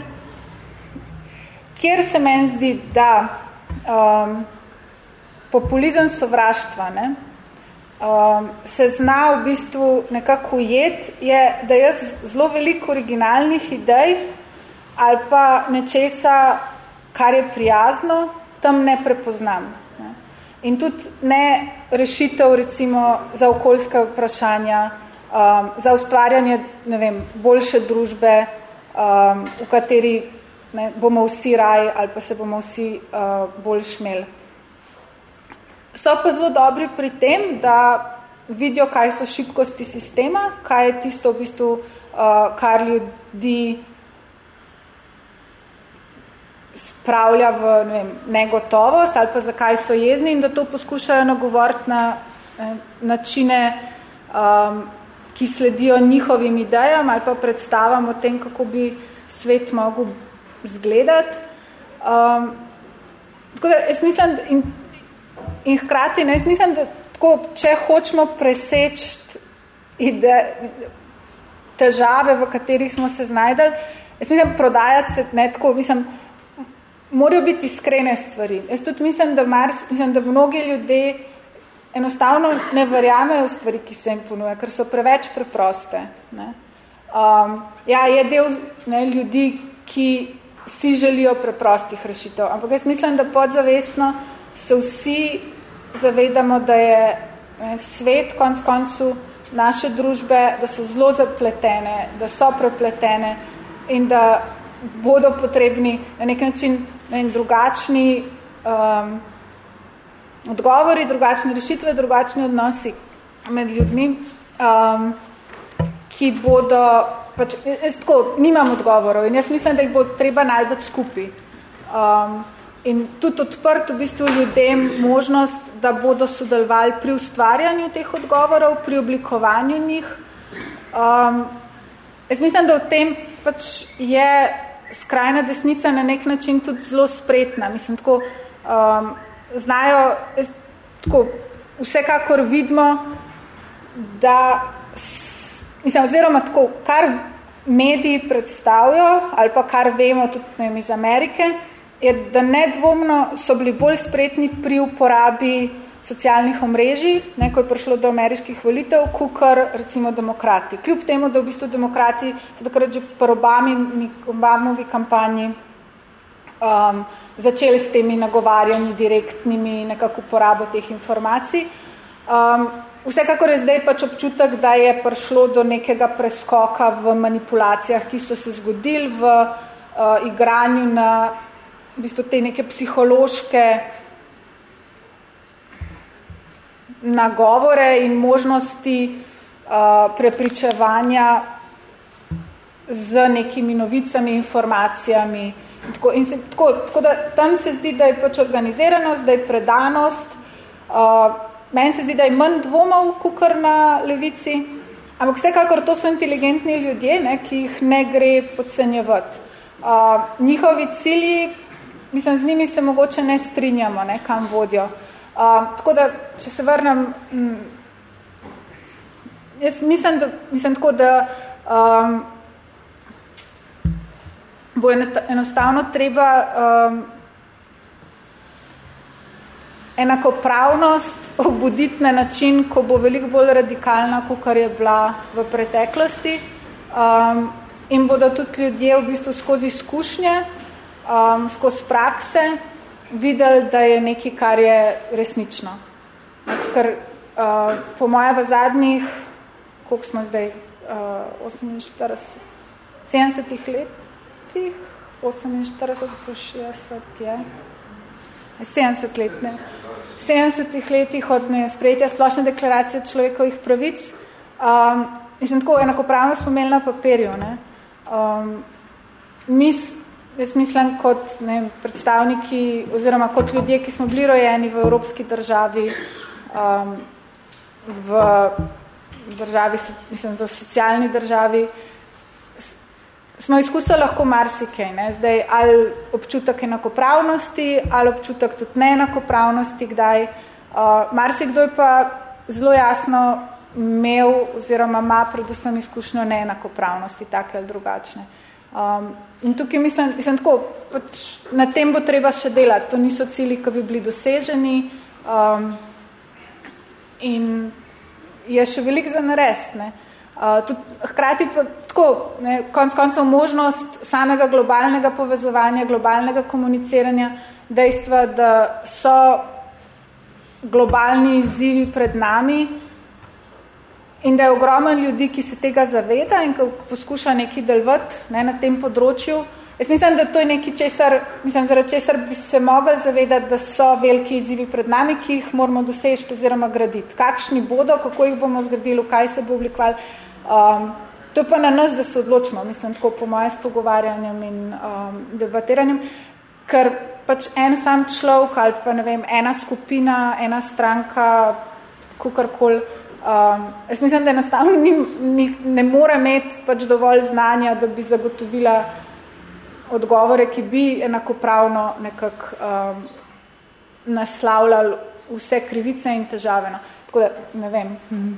kjer se meni zdi, da um, populizem sovraštva ne, um, se zna v bistvu nekako ujet, je, da jaz zelo veliko originalnih idej ali pa nečesa, kar je prijazno, tam ne prepoznam. In tudi ne rešitev recimo za okoljska vprašanja, um, za ustvarjanje ne vem, boljše družbe, um, v kateri ne, bomo vsi raj ali pa se bomo vsi uh, bolj šmeli. So pa zelo dobri pri tem, da vidijo, kaj so šibkosti sistema, kaj je tisto, v bistvu, uh, kar ljudi spravlja v ne vem, negotovost ali pa zakaj so jezni in da to poskušajo nagovoriti na ne, načine, um, ki sledijo njihovim idejam ali pa predstavam o tem, kako bi svet mogel zgledati. Um, tako da jaz mislim, in, in hkrati, ne, jaz mislim, da tako, če hočemo preseči ide, težave, v katerih smo se znajdali, jaz mislim, prodajati se ne tako, mislim, morajo biti iskrene stvari. Jaz tudi mislim, da, mar, mislim, da mnogi ljudje enostavno ne verjamejo v stvari, ki se jim ponuja, ker so preveč preproste. Ne. Um, ja, je del ne, ljudi, ki vsi želijo preprostih rešitev. Ampak jaz mislim, da podzavestno se vsi zavedamo, da je ne, svet konc koncu naše družbe, da so zelo zapletene, da so prepletene in da bodo potrebni na nek način ne, drugačni um, odgovori, drugačne rešitve, drugačni odnosi med ljudmi, um, ki bodo pač, jaz tako, nimam odgovorov in jaz mislim, da jih bo treba najdati skupaj. Um, in tudi odprt v bistvu ljudem možnost, da bodo sodelovali pri ustvarjanju teh odgovorov, pri oblikovanju njih. Um, jaz mislim, da v tem pač je skrajna desnica na nek način tudi zelo spretna. Mislim, tako, um, znajo, tako, vsekakor vidimo, da mislim, oziroma tako, kar mediji predstavijo, ali pa kar vemo tudi vem, iz Amerike, je, da nedvomno so bili bolj spretni pri uporabi socialnih omrežij, ne, ko je prišlo do ameriških volitev, kukar recimo demokrati. Kljub temu, da v bistvu demokrati so takrat že po Obami, Obamovi kampanji um, začeli s temi nagovarjanji direktnimi nekako uporabo teh informacij. Um, vsekakor je zdaj pač občutek, da je prišlo do nekega preskoka v manipulacijah, ki so se zgodili v uh, igranju na v bistvu, te neke psihološke nagovore in možnosti uh, prepričevanja z nekimi novicami, informacijami. Tako, in se, tako, tako da tam se zdi, da je pač organiziranost, da je predanost. Uh, meni se zdi, da je manj dvomov kukar na levici, ampak vsekakor to so inteligentni ljudje, ne, ki jih ne gre podcenjevati. Uh, njihovi cilji, mislim, z njimi se mogoče ne strinjamo, ne, kam vodijo. Uh, tako da, če se vrnem, m, jaz mislim, da, mislim tako, da um, bo enostavno treba um, enakopravnost obuditi na način, ko bo veliko bolj radikalna, kot je bila v preteklosti. Um, in bodo tudi ljudje v bistvu skozi izkušnje, um, skozi prakse videli, da je nekaj, kar je resnično. Ker uh, po moje v zadnjih, koliko smo zdaj, uh, 48, 70 let, letih, 48 po 60 je, 70 let, ne, 70 letih od ne, sprejetja splošne deklaracije človekovih pravic, um, mislim, tako enakopravno smo imeli na papirju, ne, um, mis, jaz mislim kot ne, predstavniki oziroma kot ljudje, ki smo bili rojeni v evropski državi, um, v državi, mislim, v socialni državi, smo izkusili lahko marsikaj, ne? zdaj ali občutek enakopravnosti, ali občutek tudi neenakopravnosti, kdaj. Uh, marsikdo je pa zelo jasno imel oziroma ima predvsem izkušnjo neenakopravnosti, take ali drugačne. Um, in tukaj mislim, mislim tako, pač na tem bo treba še delati, to niso cili, ki bi bili doseženi um, in je še veliko za narest. Ne? Uh, Uh, tudi, hkrati pa tako, ne, konc koncev možnost samega globalnega povezovanja, globalnega komuniciranja, dejstva, da so globalni izzivi pred nami in da je ogromen ljudi, ki se tega zaveda in ki poskuša nekaj delvati ne, na tem področju. Jaz mislim, da to je nekaj česar, mislim, zaradi česar bi se mogli zavedati, da so veliki izzivi pred nami, ki jih moramo doseči oziroma graditi. Kakšni bodo, kako jih bomo zgradili, kaj se bo oblikovali, Um, to je pa na nas, da se odločimo, mislim, tako po mojem spogovarjanjem in um, debatiranjem, ker pač en sam človek ali pa ne vem, ena skupina, ena stranka, kakorkoli, um, jaz mislim, da enostavno ni, ni, ne more imeti pač dovolj znanja, da bi zagotovila odgovore, ki bi enakopravno nekako um, naslavljali vse krivice in težave. No. Tako da, ne vem. Mhm.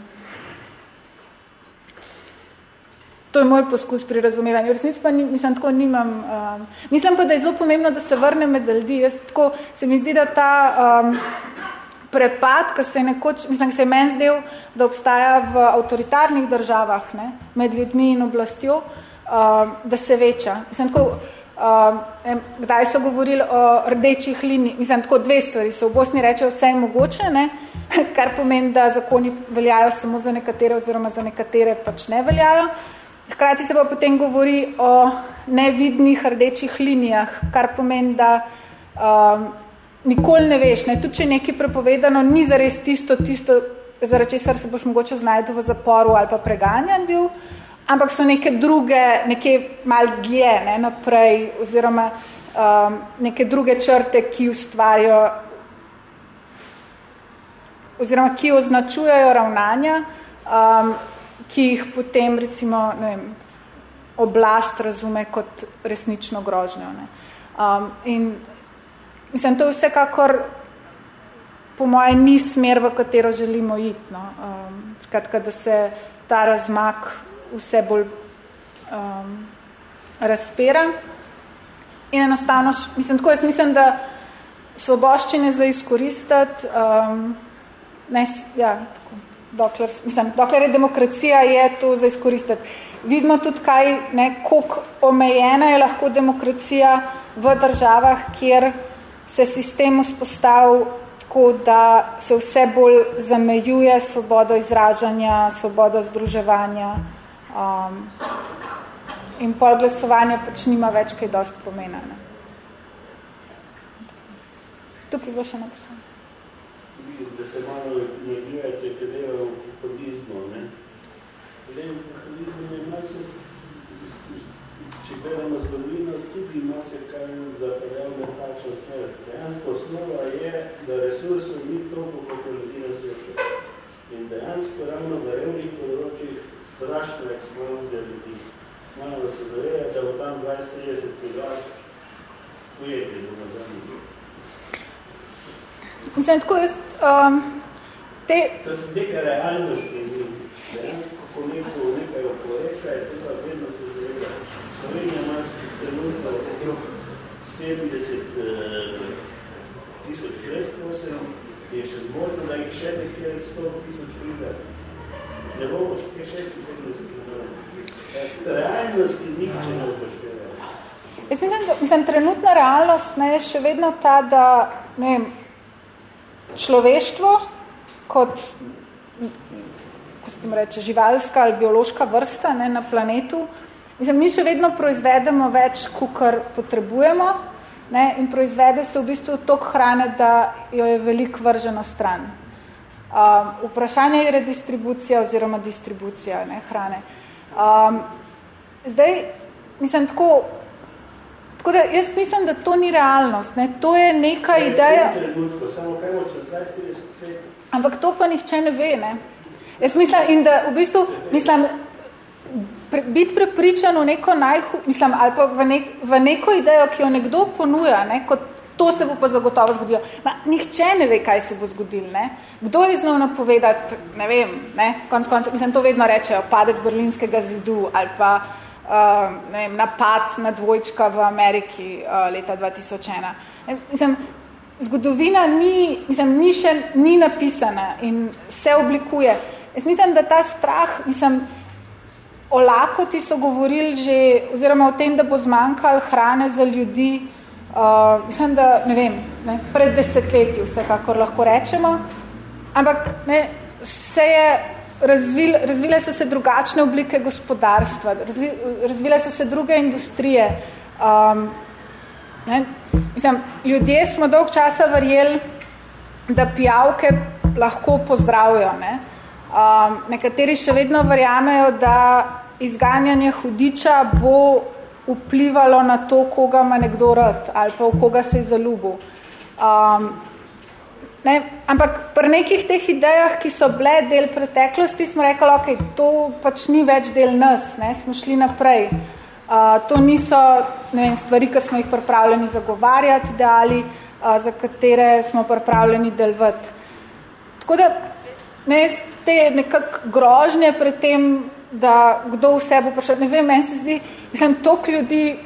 To je moj poskus pri razumevanju. Resnic pa ni, mislim, tako nimam. Um, mislim pa, da je zelo pomembno, da se vrne med ljudi. Jaz tako se mi zdi, da ta um, prepad, ki se je nekoč, mislim, se je meni zdel, da obstaja v avtoritarnih državah ne, med ljudmi in oblastjo, um, da se veča. Mislim, tako, um, kdaj so govorili o rdečih linij, mislim, tako dve stvari so. V Bosni rečejo vse je mogoče, ne, kar pomeni, da zakoni veljajo samo za nekatere oziroma za nekatere pač ne veljajo. Hkrati se pa potem govori o nevidnih rdečih linijah, kar pomeni, da um, nikoli ne veš, ne, tudi če je nekaj prepovedano, ni zares tisto, tisto, zaradi česar se boš mogoče znajdu v zaporu ali pa preganjan bil, ampak so neke druge, neke mal dlje ne, naprej, oziroma um, neke druge črte, ki ustvarijo oziroma ki označujejo ravnanja, um, ki jih potem recimo ne vem, oblast razume kot resnično grožnjo. Ne. Um, in mislim, to je vsekakor po moje ni smer, v katero želimo iti. No. Um, skratka, da se ta razmak vse bolj um, razpera. In enostavno, mislim, tako jaz mislim, da svoboščine za izkoristiti, um, ne, ja, tako, dokler, mislim, dokler je demokracija, je to za izkoristiti. Vidimo tudi, kaj, ne, koliko omejena je lahko demokracija v državah, kjer se sistem vzpostavil tako, da se vse bolj zamejuje svobodo izražanja, svobodo združevanja um, in pol glasovanja pač nima več kaj dost pomena. Ne. Tukaj bo še napisano. Da se malo nagljujete, kaj dela v populizmu. Ne? Zdaj, v populizmu je malo če gledamo zgodovino, tudi se kaj zapravljal napačno smer. Dejansko osnova je, da resursov ni toliko, kot je ljudi svetu. In dejansko ravno v revnih področjih strašna eksplozija ljudi. Malo se zaveja, da bo tam 20-30 milijard ujeti do nazadnje. Mislim, tako jaz, um, te... To so neke realnosti. Dejansko, ko neko, nekaj oporeka, je treba vedno se zaveda. Slovenija ima trenutno okrog 70 eh, tisoč brezposel, je še zmožno, da jih še nekaj 100 tisoč pride. Ne bomo še 76 milijonov. Realnosti nihče ne upošteva. Jaz mislim, da, mislim, trenutna realnost ne, je še vedno ta, da ne vem, človeštvo kot, kot se reče, živalska ali biološka vrsta ne, na planetu, mislim, mi še vedno proizvedemo več, kukor potrebujemo ne, in proizvede se v bistvu toliko hrane, da jo je veliko vrženo stran. Um, vprašanje je redistribucija oziroma distribucija ne, hrane. Um, zdaj, mislim, tako, tako da jaz mislim, da to ni realnost. Ne. To je neka Ja, ideja... Trenutko, samo kaj bo čez 20-30 let? Ampak to pa nihče ne ve, ne. Jaz mislim, in da v bistvu, mislim, pre, biti prepričan v neko najhu, mislim, ali pa v, nek, v neko idejo, ki jo nekdo ponuja, ne, kot to se bo pa zagotovo zgodilo. Ma, nihče ne ve, kaj se bo zgodilo, ne. Kdo je znal napovedati, ne vem, ne, konc konca, mislim, to vedno rečejo, padec berlinskega zidu ali pa uh, ne vem, napad na dvojčka v Ameriki uh, leta 2001. Ne, mislim, zgodovina ni, mislim, ni še ni napisana in se oblikuje. Jaz mislim, da ta strah, mislim, o lakoti so govorili že, oziroma o tem, da bo zmanjkalo hrane za ljudi, uh, mislim, da, ne vem, ne, pred desetletji vsekakor lahko rečemo, ampak ne, se je razvil, razvile so se drugačne oblike gospodarstva, razvi, razvile so se druge industrije, um, Ne? Mislim, ljudje smo dolg časa verjeli, da pijavke lahko pozdravijo. Ne? Um, nekateri še vedno verjamejo, da izganjanje hudiča bo vplivalo na to, koga ima nekdo rad ali pa v koga se je zaljubil. Um, ne? Ampak pri nekih teh idejah, ki so bile del preteklosti, smo rekli, ok, to pač ni več del nas, ne? smo šli naprej. Uh, to niso ne vem, stvari, ki smo jih pripravljeni zagovarjati, ideali, uh, za katere smo pripravljeni delovati. Tako da ne, te nekak grožnje pred tem, da kdo vse bo prišel, ne vem, meni se zdi, mislim, toliko ljudi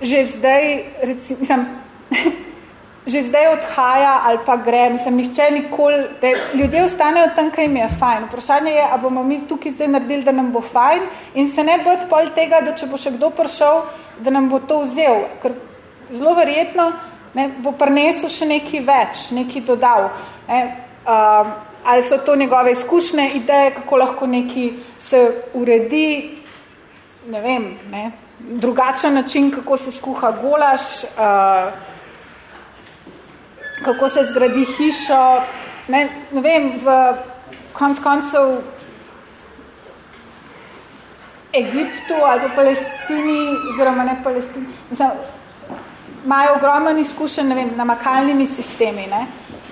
že zdaj, recim, mislim, že zdaj odhaja ali pa gre, mislim, nihče nikoli, da ljudje ostanejo tam, kaj jim je fajn. Vprašanje je, a bomo mi tukaj zdaj naredili, da nam bo fajn in se ne bojati pol tega, da če bo še kdo prišel, da nam bo to vzel, ker zelo verjetno ne, bo prinesel še nekaj več, nekaj dodal. Ne, um, ali so to njegove izkušnje, ideje, kako lahko nekaj se uredi, ne vem, ne, drugačen način, kako se skuha golaš, uh, kako se zgradi hišo, ne, ne vem, v konc koncev Egiptu ali v Palestini, oziroma ne Palestini, mislim, imajo ogromen izkušen, ne vem, namakalnimi sistemi, ne.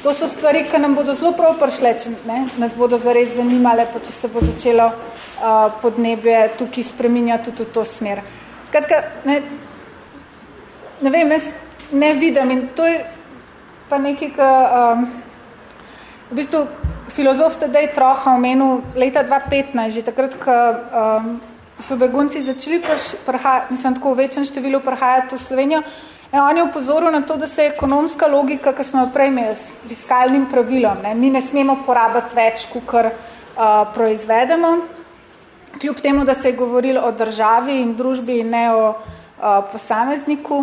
To so stvari, ki nam bodo zelo prav prišle, če ne, nas bodo zares zanimale, pa če se bo začelo uh, podnebje tukaj spreminjati tudi v to smer. Skratka, ne, ne vem, jaz ne vidim in to je pa nekaj, ki, um, v bistvu filozof Tadej Troha omenil leta 2015, že takrat, ko um, so begunci začeli prihajati, mislim, tako v večjem številu prihajati v Slovenijo, je on je upozoril na to, da se ekonomska logika, ki smo jo prej imeli s fiskalnim pravilom, ne, mi ne smemo porabiti več, kukor uh, proizvedemo, kljub temu, da se je govorilo o državi in družbi in ne o uh, posamezniku,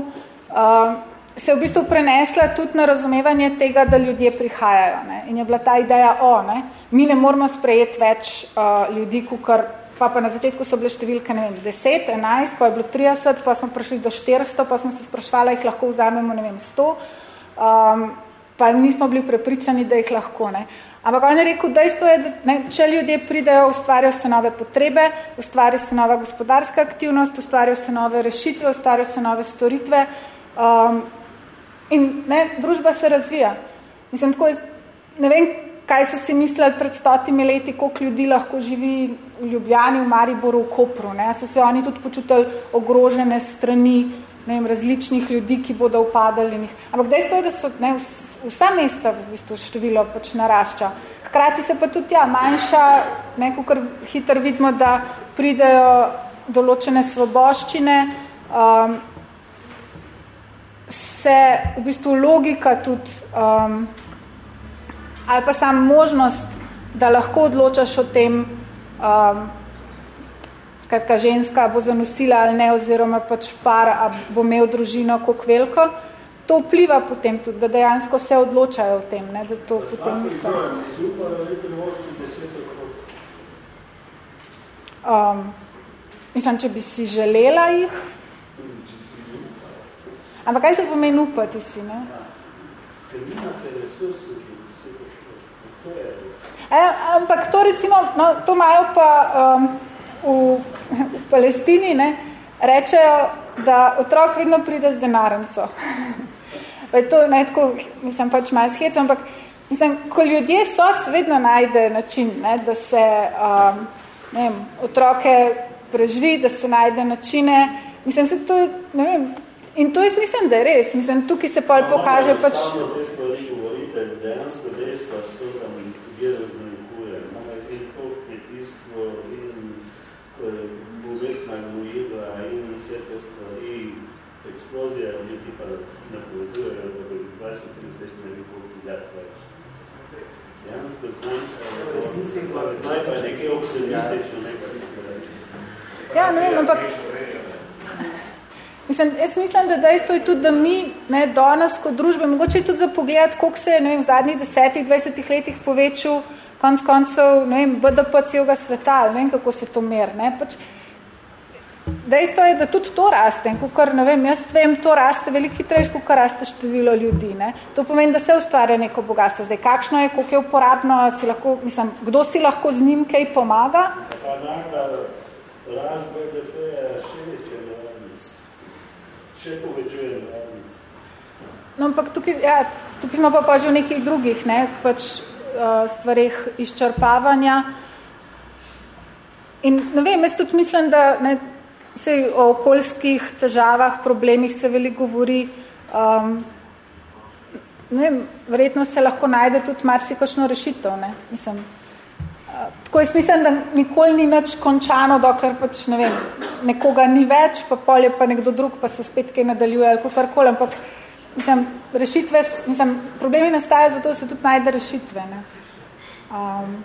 uh, se je v bistvu prenesla tudi na razumevanje tega, da ljudje prihajajo. Ne. In je bila ta ideja, o, ne, mi ne moramo sprejeti več uh, ljudi, kukor pa pa na začetku so bile številke, ne vem, 10, 11, pa je bilo 30, pa smo prišli do 400, pa smo se sprašvali, jih lahko vzamemo, ne vem, 100, um, pa nismo bili prepričani, da jih lahko, ne. Ampak on je rekel, dejstvo je, da ne, če ljudje pridejo, ustvarjajo se nove potrebe, ustvarjajo se nova gospodarska aktivnost, ustvarjajo se nove rešitve, ustvarjajo se nove storitve um, in ne, družba se razvija. Mislim, tako, ne vem, kaj so si mislili pred stotimi leti, koliko ljudi lahko živi v Ljubljani, v Mariboru, v Kopru. Ne? So se oni tudi počutili ogrožene strani ne vem, različnih ljudi, ki bodo upadali. Ampak dejstvo je, da so ne, vsa mesta v bistvu število pač narašča. Hkrati se pa tudi ja, manjša, neko kar hitro vidimo, da pridejo določene svoboščine, um, se v bistvu logika tudi um, ali pa sam možnost, da lahko odločaš o tem, um, skratka, ženska bo zanosila ali ne, oziroma pač par, a bo imel družino koliko veliko, to vpliva potem tudi, da dejansko se odločajo o tem, ne, da to da potem mislijo. Um, mislim, če bi si želela jih. Ampak kaj to pomeni upati si, ne? Ker nimate resursi, E, ampak to recimo, no, to imajo pa um, v, v Palestini, ne, rečejo, da otrok vedno pride z denarnico. To ne, tako, mislim, pač malo shec, ampak mislim, ko ljudje so, vedno najde način, ne, da se um, ne vem, otroke preživi, da se najde načine. Mislim, se to, ne vem, in to jaz mislim, da je res. Mislim, tukaj se pol pokaže pač... Samo te stvari govorite, dejansko dejstva, ljudje razmanjkuje. In to kmetijstvo in umetna gnojila in vse te stvari, eksplozija ljudi pa napovezujejo, da bi 20-30 ne bi povsegljati več. Dejansko znam, naj pa nekaj optimistično nekaj Ja, ne vem, ampak Mislim, jaz mislim, da dejstvo je tudi, da mi ne, danes kot družbe, mogoče je tudi za pogled, koliko se je ne vem, v zadnjih desetih, dvajsetih letih povečal konc koncev ne vem, BDP celega sveta, ne vem, kako se to mer. Ne, pač, dejstvo je, da tudi to raste. Kukor, ne vem, jaz vem, to raste veliko hitrejš, kot raste število ljudi. Ne. To pomeni, da se ustvarja neko bogatstvo. Zdaj, kakšno je, koliko je uporabno, si lahko, mislim, kdo si lahko z njim kaj pomaga? Pa nagrada, rast BDP je še še povečuje. No, ampak tukaj, ja, tukaj smo pa pa že v nekih drugih ne, pač, uh, stvarih izčrpavanja. In ne vem, jaz tudi mislim, da ne, se o okoljskih težavah, problemih se veliko govori. Um, ne vem, verjetno se lahko najde tudi marsikošno rešitev. Ne, mislim, Tako jaz mislim, da nikoli ni nič končano, dokler pač, ne vem, nekoga ni več, pa pol je pa nekdo drug, pa se spet kaj nadaljuje ali kakorkoli, ampak mislim, rešitve, mislim, problemi nastajajo, zato se tudi najde rešitve. Ne. Um,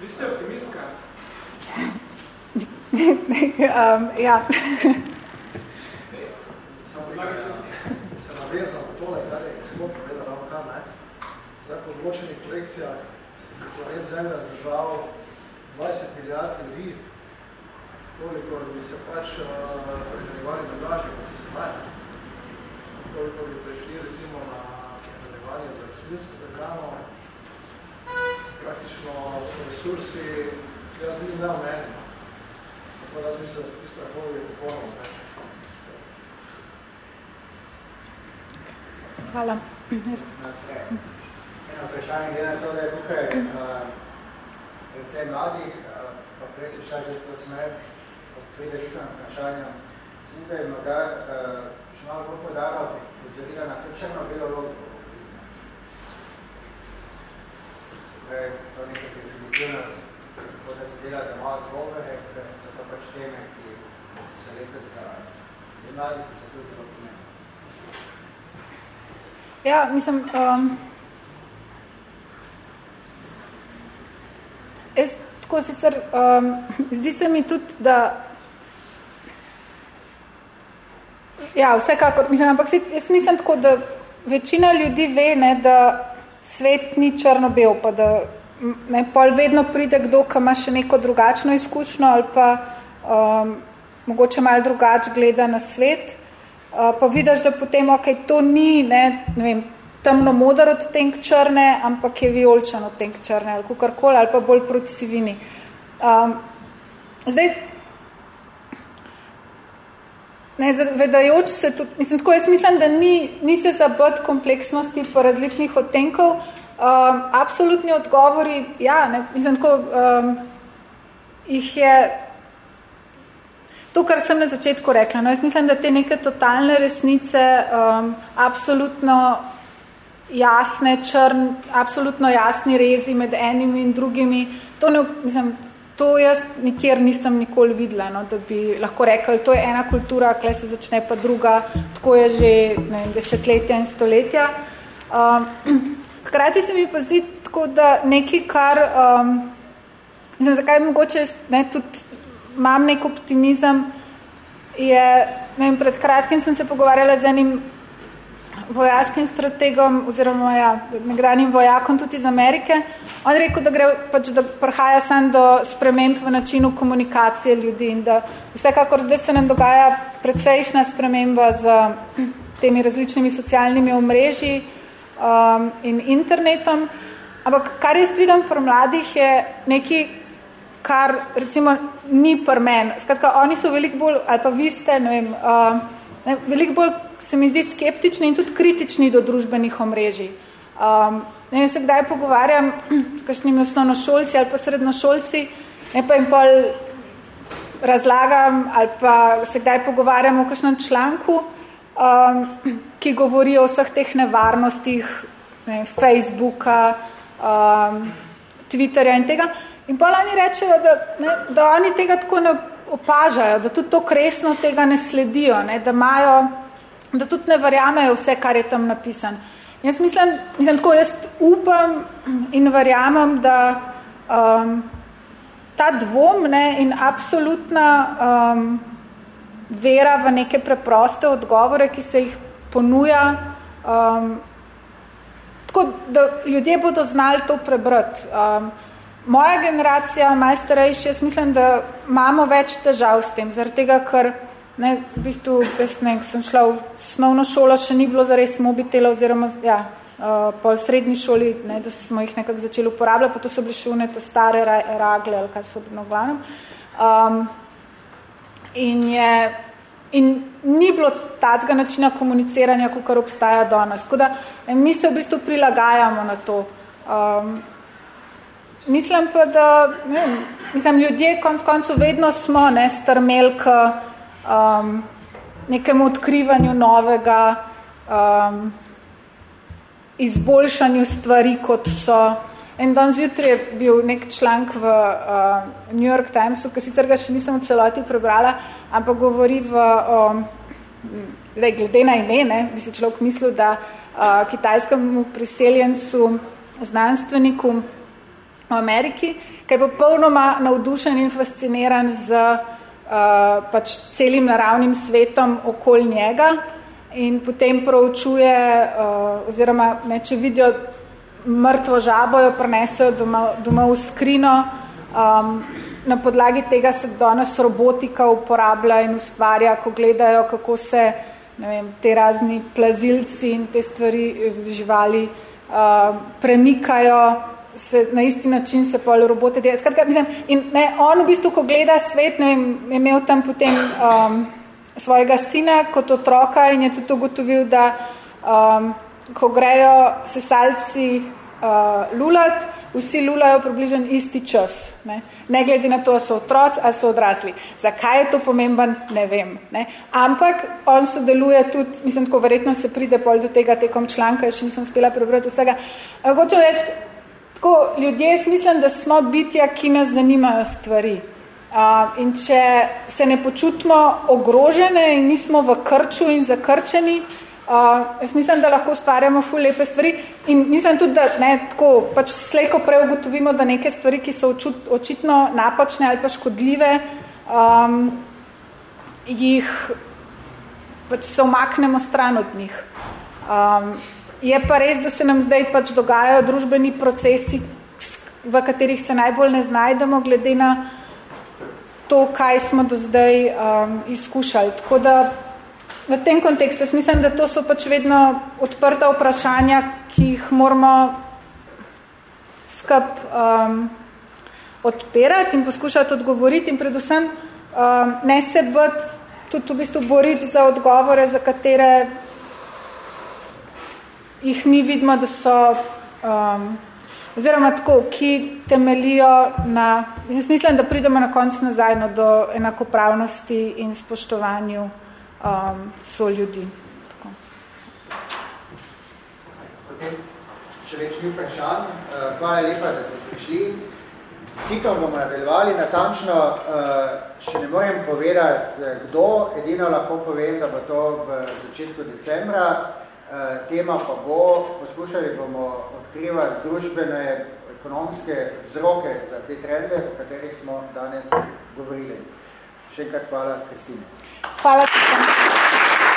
Vi ste optimistka? um, ja. Se navezam tole, kar je projekcijah, planet Zemlja zdržal 20 milijard ljudi, koliko bi se pač nadaljevali drugače, kot se znaje. Koliko bi prešli recimo na nadaljevanje za rastlinsko prehrano, praktično so resursi, jaz vidim neomeni. Tako da jaz mislim, da ti strahovi je popolno več. Hvala. Eno vprašanje glede na to, da je tukaj uh, predvsem mladih, uh, pa prej se šla že to smer od Frederika vprašanja. Mislim, da je morda uh, še malo bolj podala pozorila na to črno-belo logiko. prej, to nekaj definitivno, tako da se delate malo odgovore, ker so to pač teme, ki se lepe za mladi, ki se to zelo pomeni. Ja, mislim, um, jaz tako sicer, um, zdi se mi tudi, da ja, vsekakor, mislim, ampak jaz mislim tako, da večina ljudi ve, ne, da svet ni črno-bel, pa da ne, pol vedno pride kdo, ki ima še neko drugačno izkušnjo ali pa um, mogoče malo drugač gleda na svet, uh, pa vidiš, da potem, ok, to ni, ne, ne vem, temno modar od tenk črne, ampak je violčen od tenk črne ali kakorkoli, ali pa bolj proti sivini. Um, zdaj, ne, vedajoč se tudi, mislim, tako jaz mislim, da ni, ni se zabrt kompleksnosti po različnih odtenkov, um, absolutni odgovori, ja, ne, mislim, tako, um, jih je to, kar sem na začetku rekla, no, jaz mislim, da te neke totalne resnice, um, absolutno jasne, črn, absolutno jasni rezi med enimi in drugimi, to ne, mislim, to jaz nikjer nisem nikoli videla, no, da bi lahko rekli, to je ena kultura, kle se začne pa druga, tako je že ne, desetletja in stoletja. Um, hkrati se mi pa zdi tako, da nekaj, kar, um, mislim, zakaj mogoče ne, tudi imam nek optimizem, je, ne vem, pred kratkim sem se pogovarjala z enim vojaškim strategom oziroma ja, negranim vojakom tudi iz Amerike. On rekel, da, gre, pač, da prihaja sam do sprememb v načinu komunikacije ljudi in da vsekakor zdaj se nam dogaja precejšna sprememba z temi različnimi socialnimi omrežji um, in internetom. Ampak kar jaz vidim pri mladih je nekaj, kar recimo ni pri meni. Skratka, oni so veliko bolj, ali pa vi ste, ne vem, uh, ne, veliko bolj se mi zdi skeptični in tudi kritični do družbenih omrežij. Um, ne vem, se kdaj pogovarjam s kakšnimi osnovnošolci ali pa srednošolci, ne pa jim pol razlagam ali pa se kdaj pogovarjam o kakšnem članku, um, ki govori o vseh teh nevarnostih ne, Facebooka, um, Twitterja in tega. In pol oni rečejo, da, ne, da oni tega tako ne opažajo, da tudi to kresno tega ne sledijo, ne, da imajo da tudi ne verjamejo vse, kar je tam napisan. Jaz mislim, mislim tako, jaz upam in verjamem, da um, ta dvom ne, in absolutna um, vera v neke preproste odgovore, ki se jih ponuja, um, tako da ljudje bodo znali to prebrati. Um, moja generacija, maj starejši, jaz mislim, da imamo več težav s tem, zaradi tega, ker ne, v bistvu, jaz ne, sem šla v osnovno šolo, še ni bilo zares mobitela oziroma ja, uh, po srednji šoli, ne, da smo jih nekako začeli uporabljati, pa to so bili šune te stare ragle ali kaj so bili na glavnem. Um, in, je, in ni bilo tacga načina komuniciranja, kot kar obstaja danes. Tako da mi se v bistvu prilagajamo na to. Um, mislim pa, da ne, mislim, ljudje konc koncu vedno smo ne, strmeli k um, nekemu odkrivanju novega, um, izboljšanju stvari, kot so. En dan zjutraj je bil nek članek v uh, New York Timesu, ki sicer ga še nisem v celoti prebrala, ampak govori v, um, zdaj, glede na ime, ne, bi se človek mislil, da uh, kitajskemu priseljencu, znanstveniku v Ameriki, ki je popolnoma navdušen in fasciniran z Eh, pač celim naravnim svetom okoli njega in potem proučuje, uh, oziroma ne, če vidijo mrtvo žabo, jo prenesejo doma, doma v skrino. Um, na podlagi tega se danes robotika uporablja in ustvarja, ko gledajo, kako se ne vem, te razni plazilci in te stvari živali uh, premikajo se na isti način se pol robote dela. Skratka, mislim, in ne, on v bistvu, ko gleda svet, ne vem, je imel tam potem um, svojega sina kot otroka in je tudi ugotovil, da um, ko grejo sesalci uh, lulat, vsi lulajo približen isti čas. Ne? ne glede na to, so otroci ali so odrasli. Zakaj je to pomemben, ne vem. Ne? Ampak on sodeluje tudi, mislim, tako verjetno se pride pol do tega tekom članka, še nisem spela prebrati vsega. Hočem reči, tako, ljudje, jaz mislim, da smo bitja, ki nas zanimajo stvari. Uh, in če se ne počutimo ogrožene in nismo v krču in zakrčeni, uh, jaz mislim, da lahko ustvarjamo ful lepe stvari in mislim tudi, da ne, tako, pač slejko prej ugotovimo, da neke stvari, ki so očut, očitno napačne ali pa škodljive, um, jih pač se omaknemo stran od njih. Um, je pa res, da se nam zdaj pač dogajajo družbeni procesi, v katerih se najbolj ne znajdemo, glede na to, kaj smo do zdaj um, izkušali. Tako da v tem kontekstu, jaz mislim, da to so pač vedno odprta vprašanja, ki jih moramo skup um, odpirati in poskušati odgovoriti in predvsem um, ne se biti tudi v bistvu boriti za odgovore, za katere jih mi vidimo, da so um, oziroma tako, ki temelijo na, jaz mislim, da pridemo na konc nazaj no, do enakopravnosti in spoštovanju um, so ljudi. Tako. Potem še več ni vprašanj. Uh, hvala lepa, da ste prišli. S ciklom bomo nadaljevali natančno, uh, še ne morem povedati, uh, kdo, edino lahko povem, da bo to v začetku decembra. Tema pa bo, poskušali bomo odkrivati družbene, ekonomske vzroke za te trende, o katerih smo danes govorili. Še enkrat hvala, Kristine. Hvala.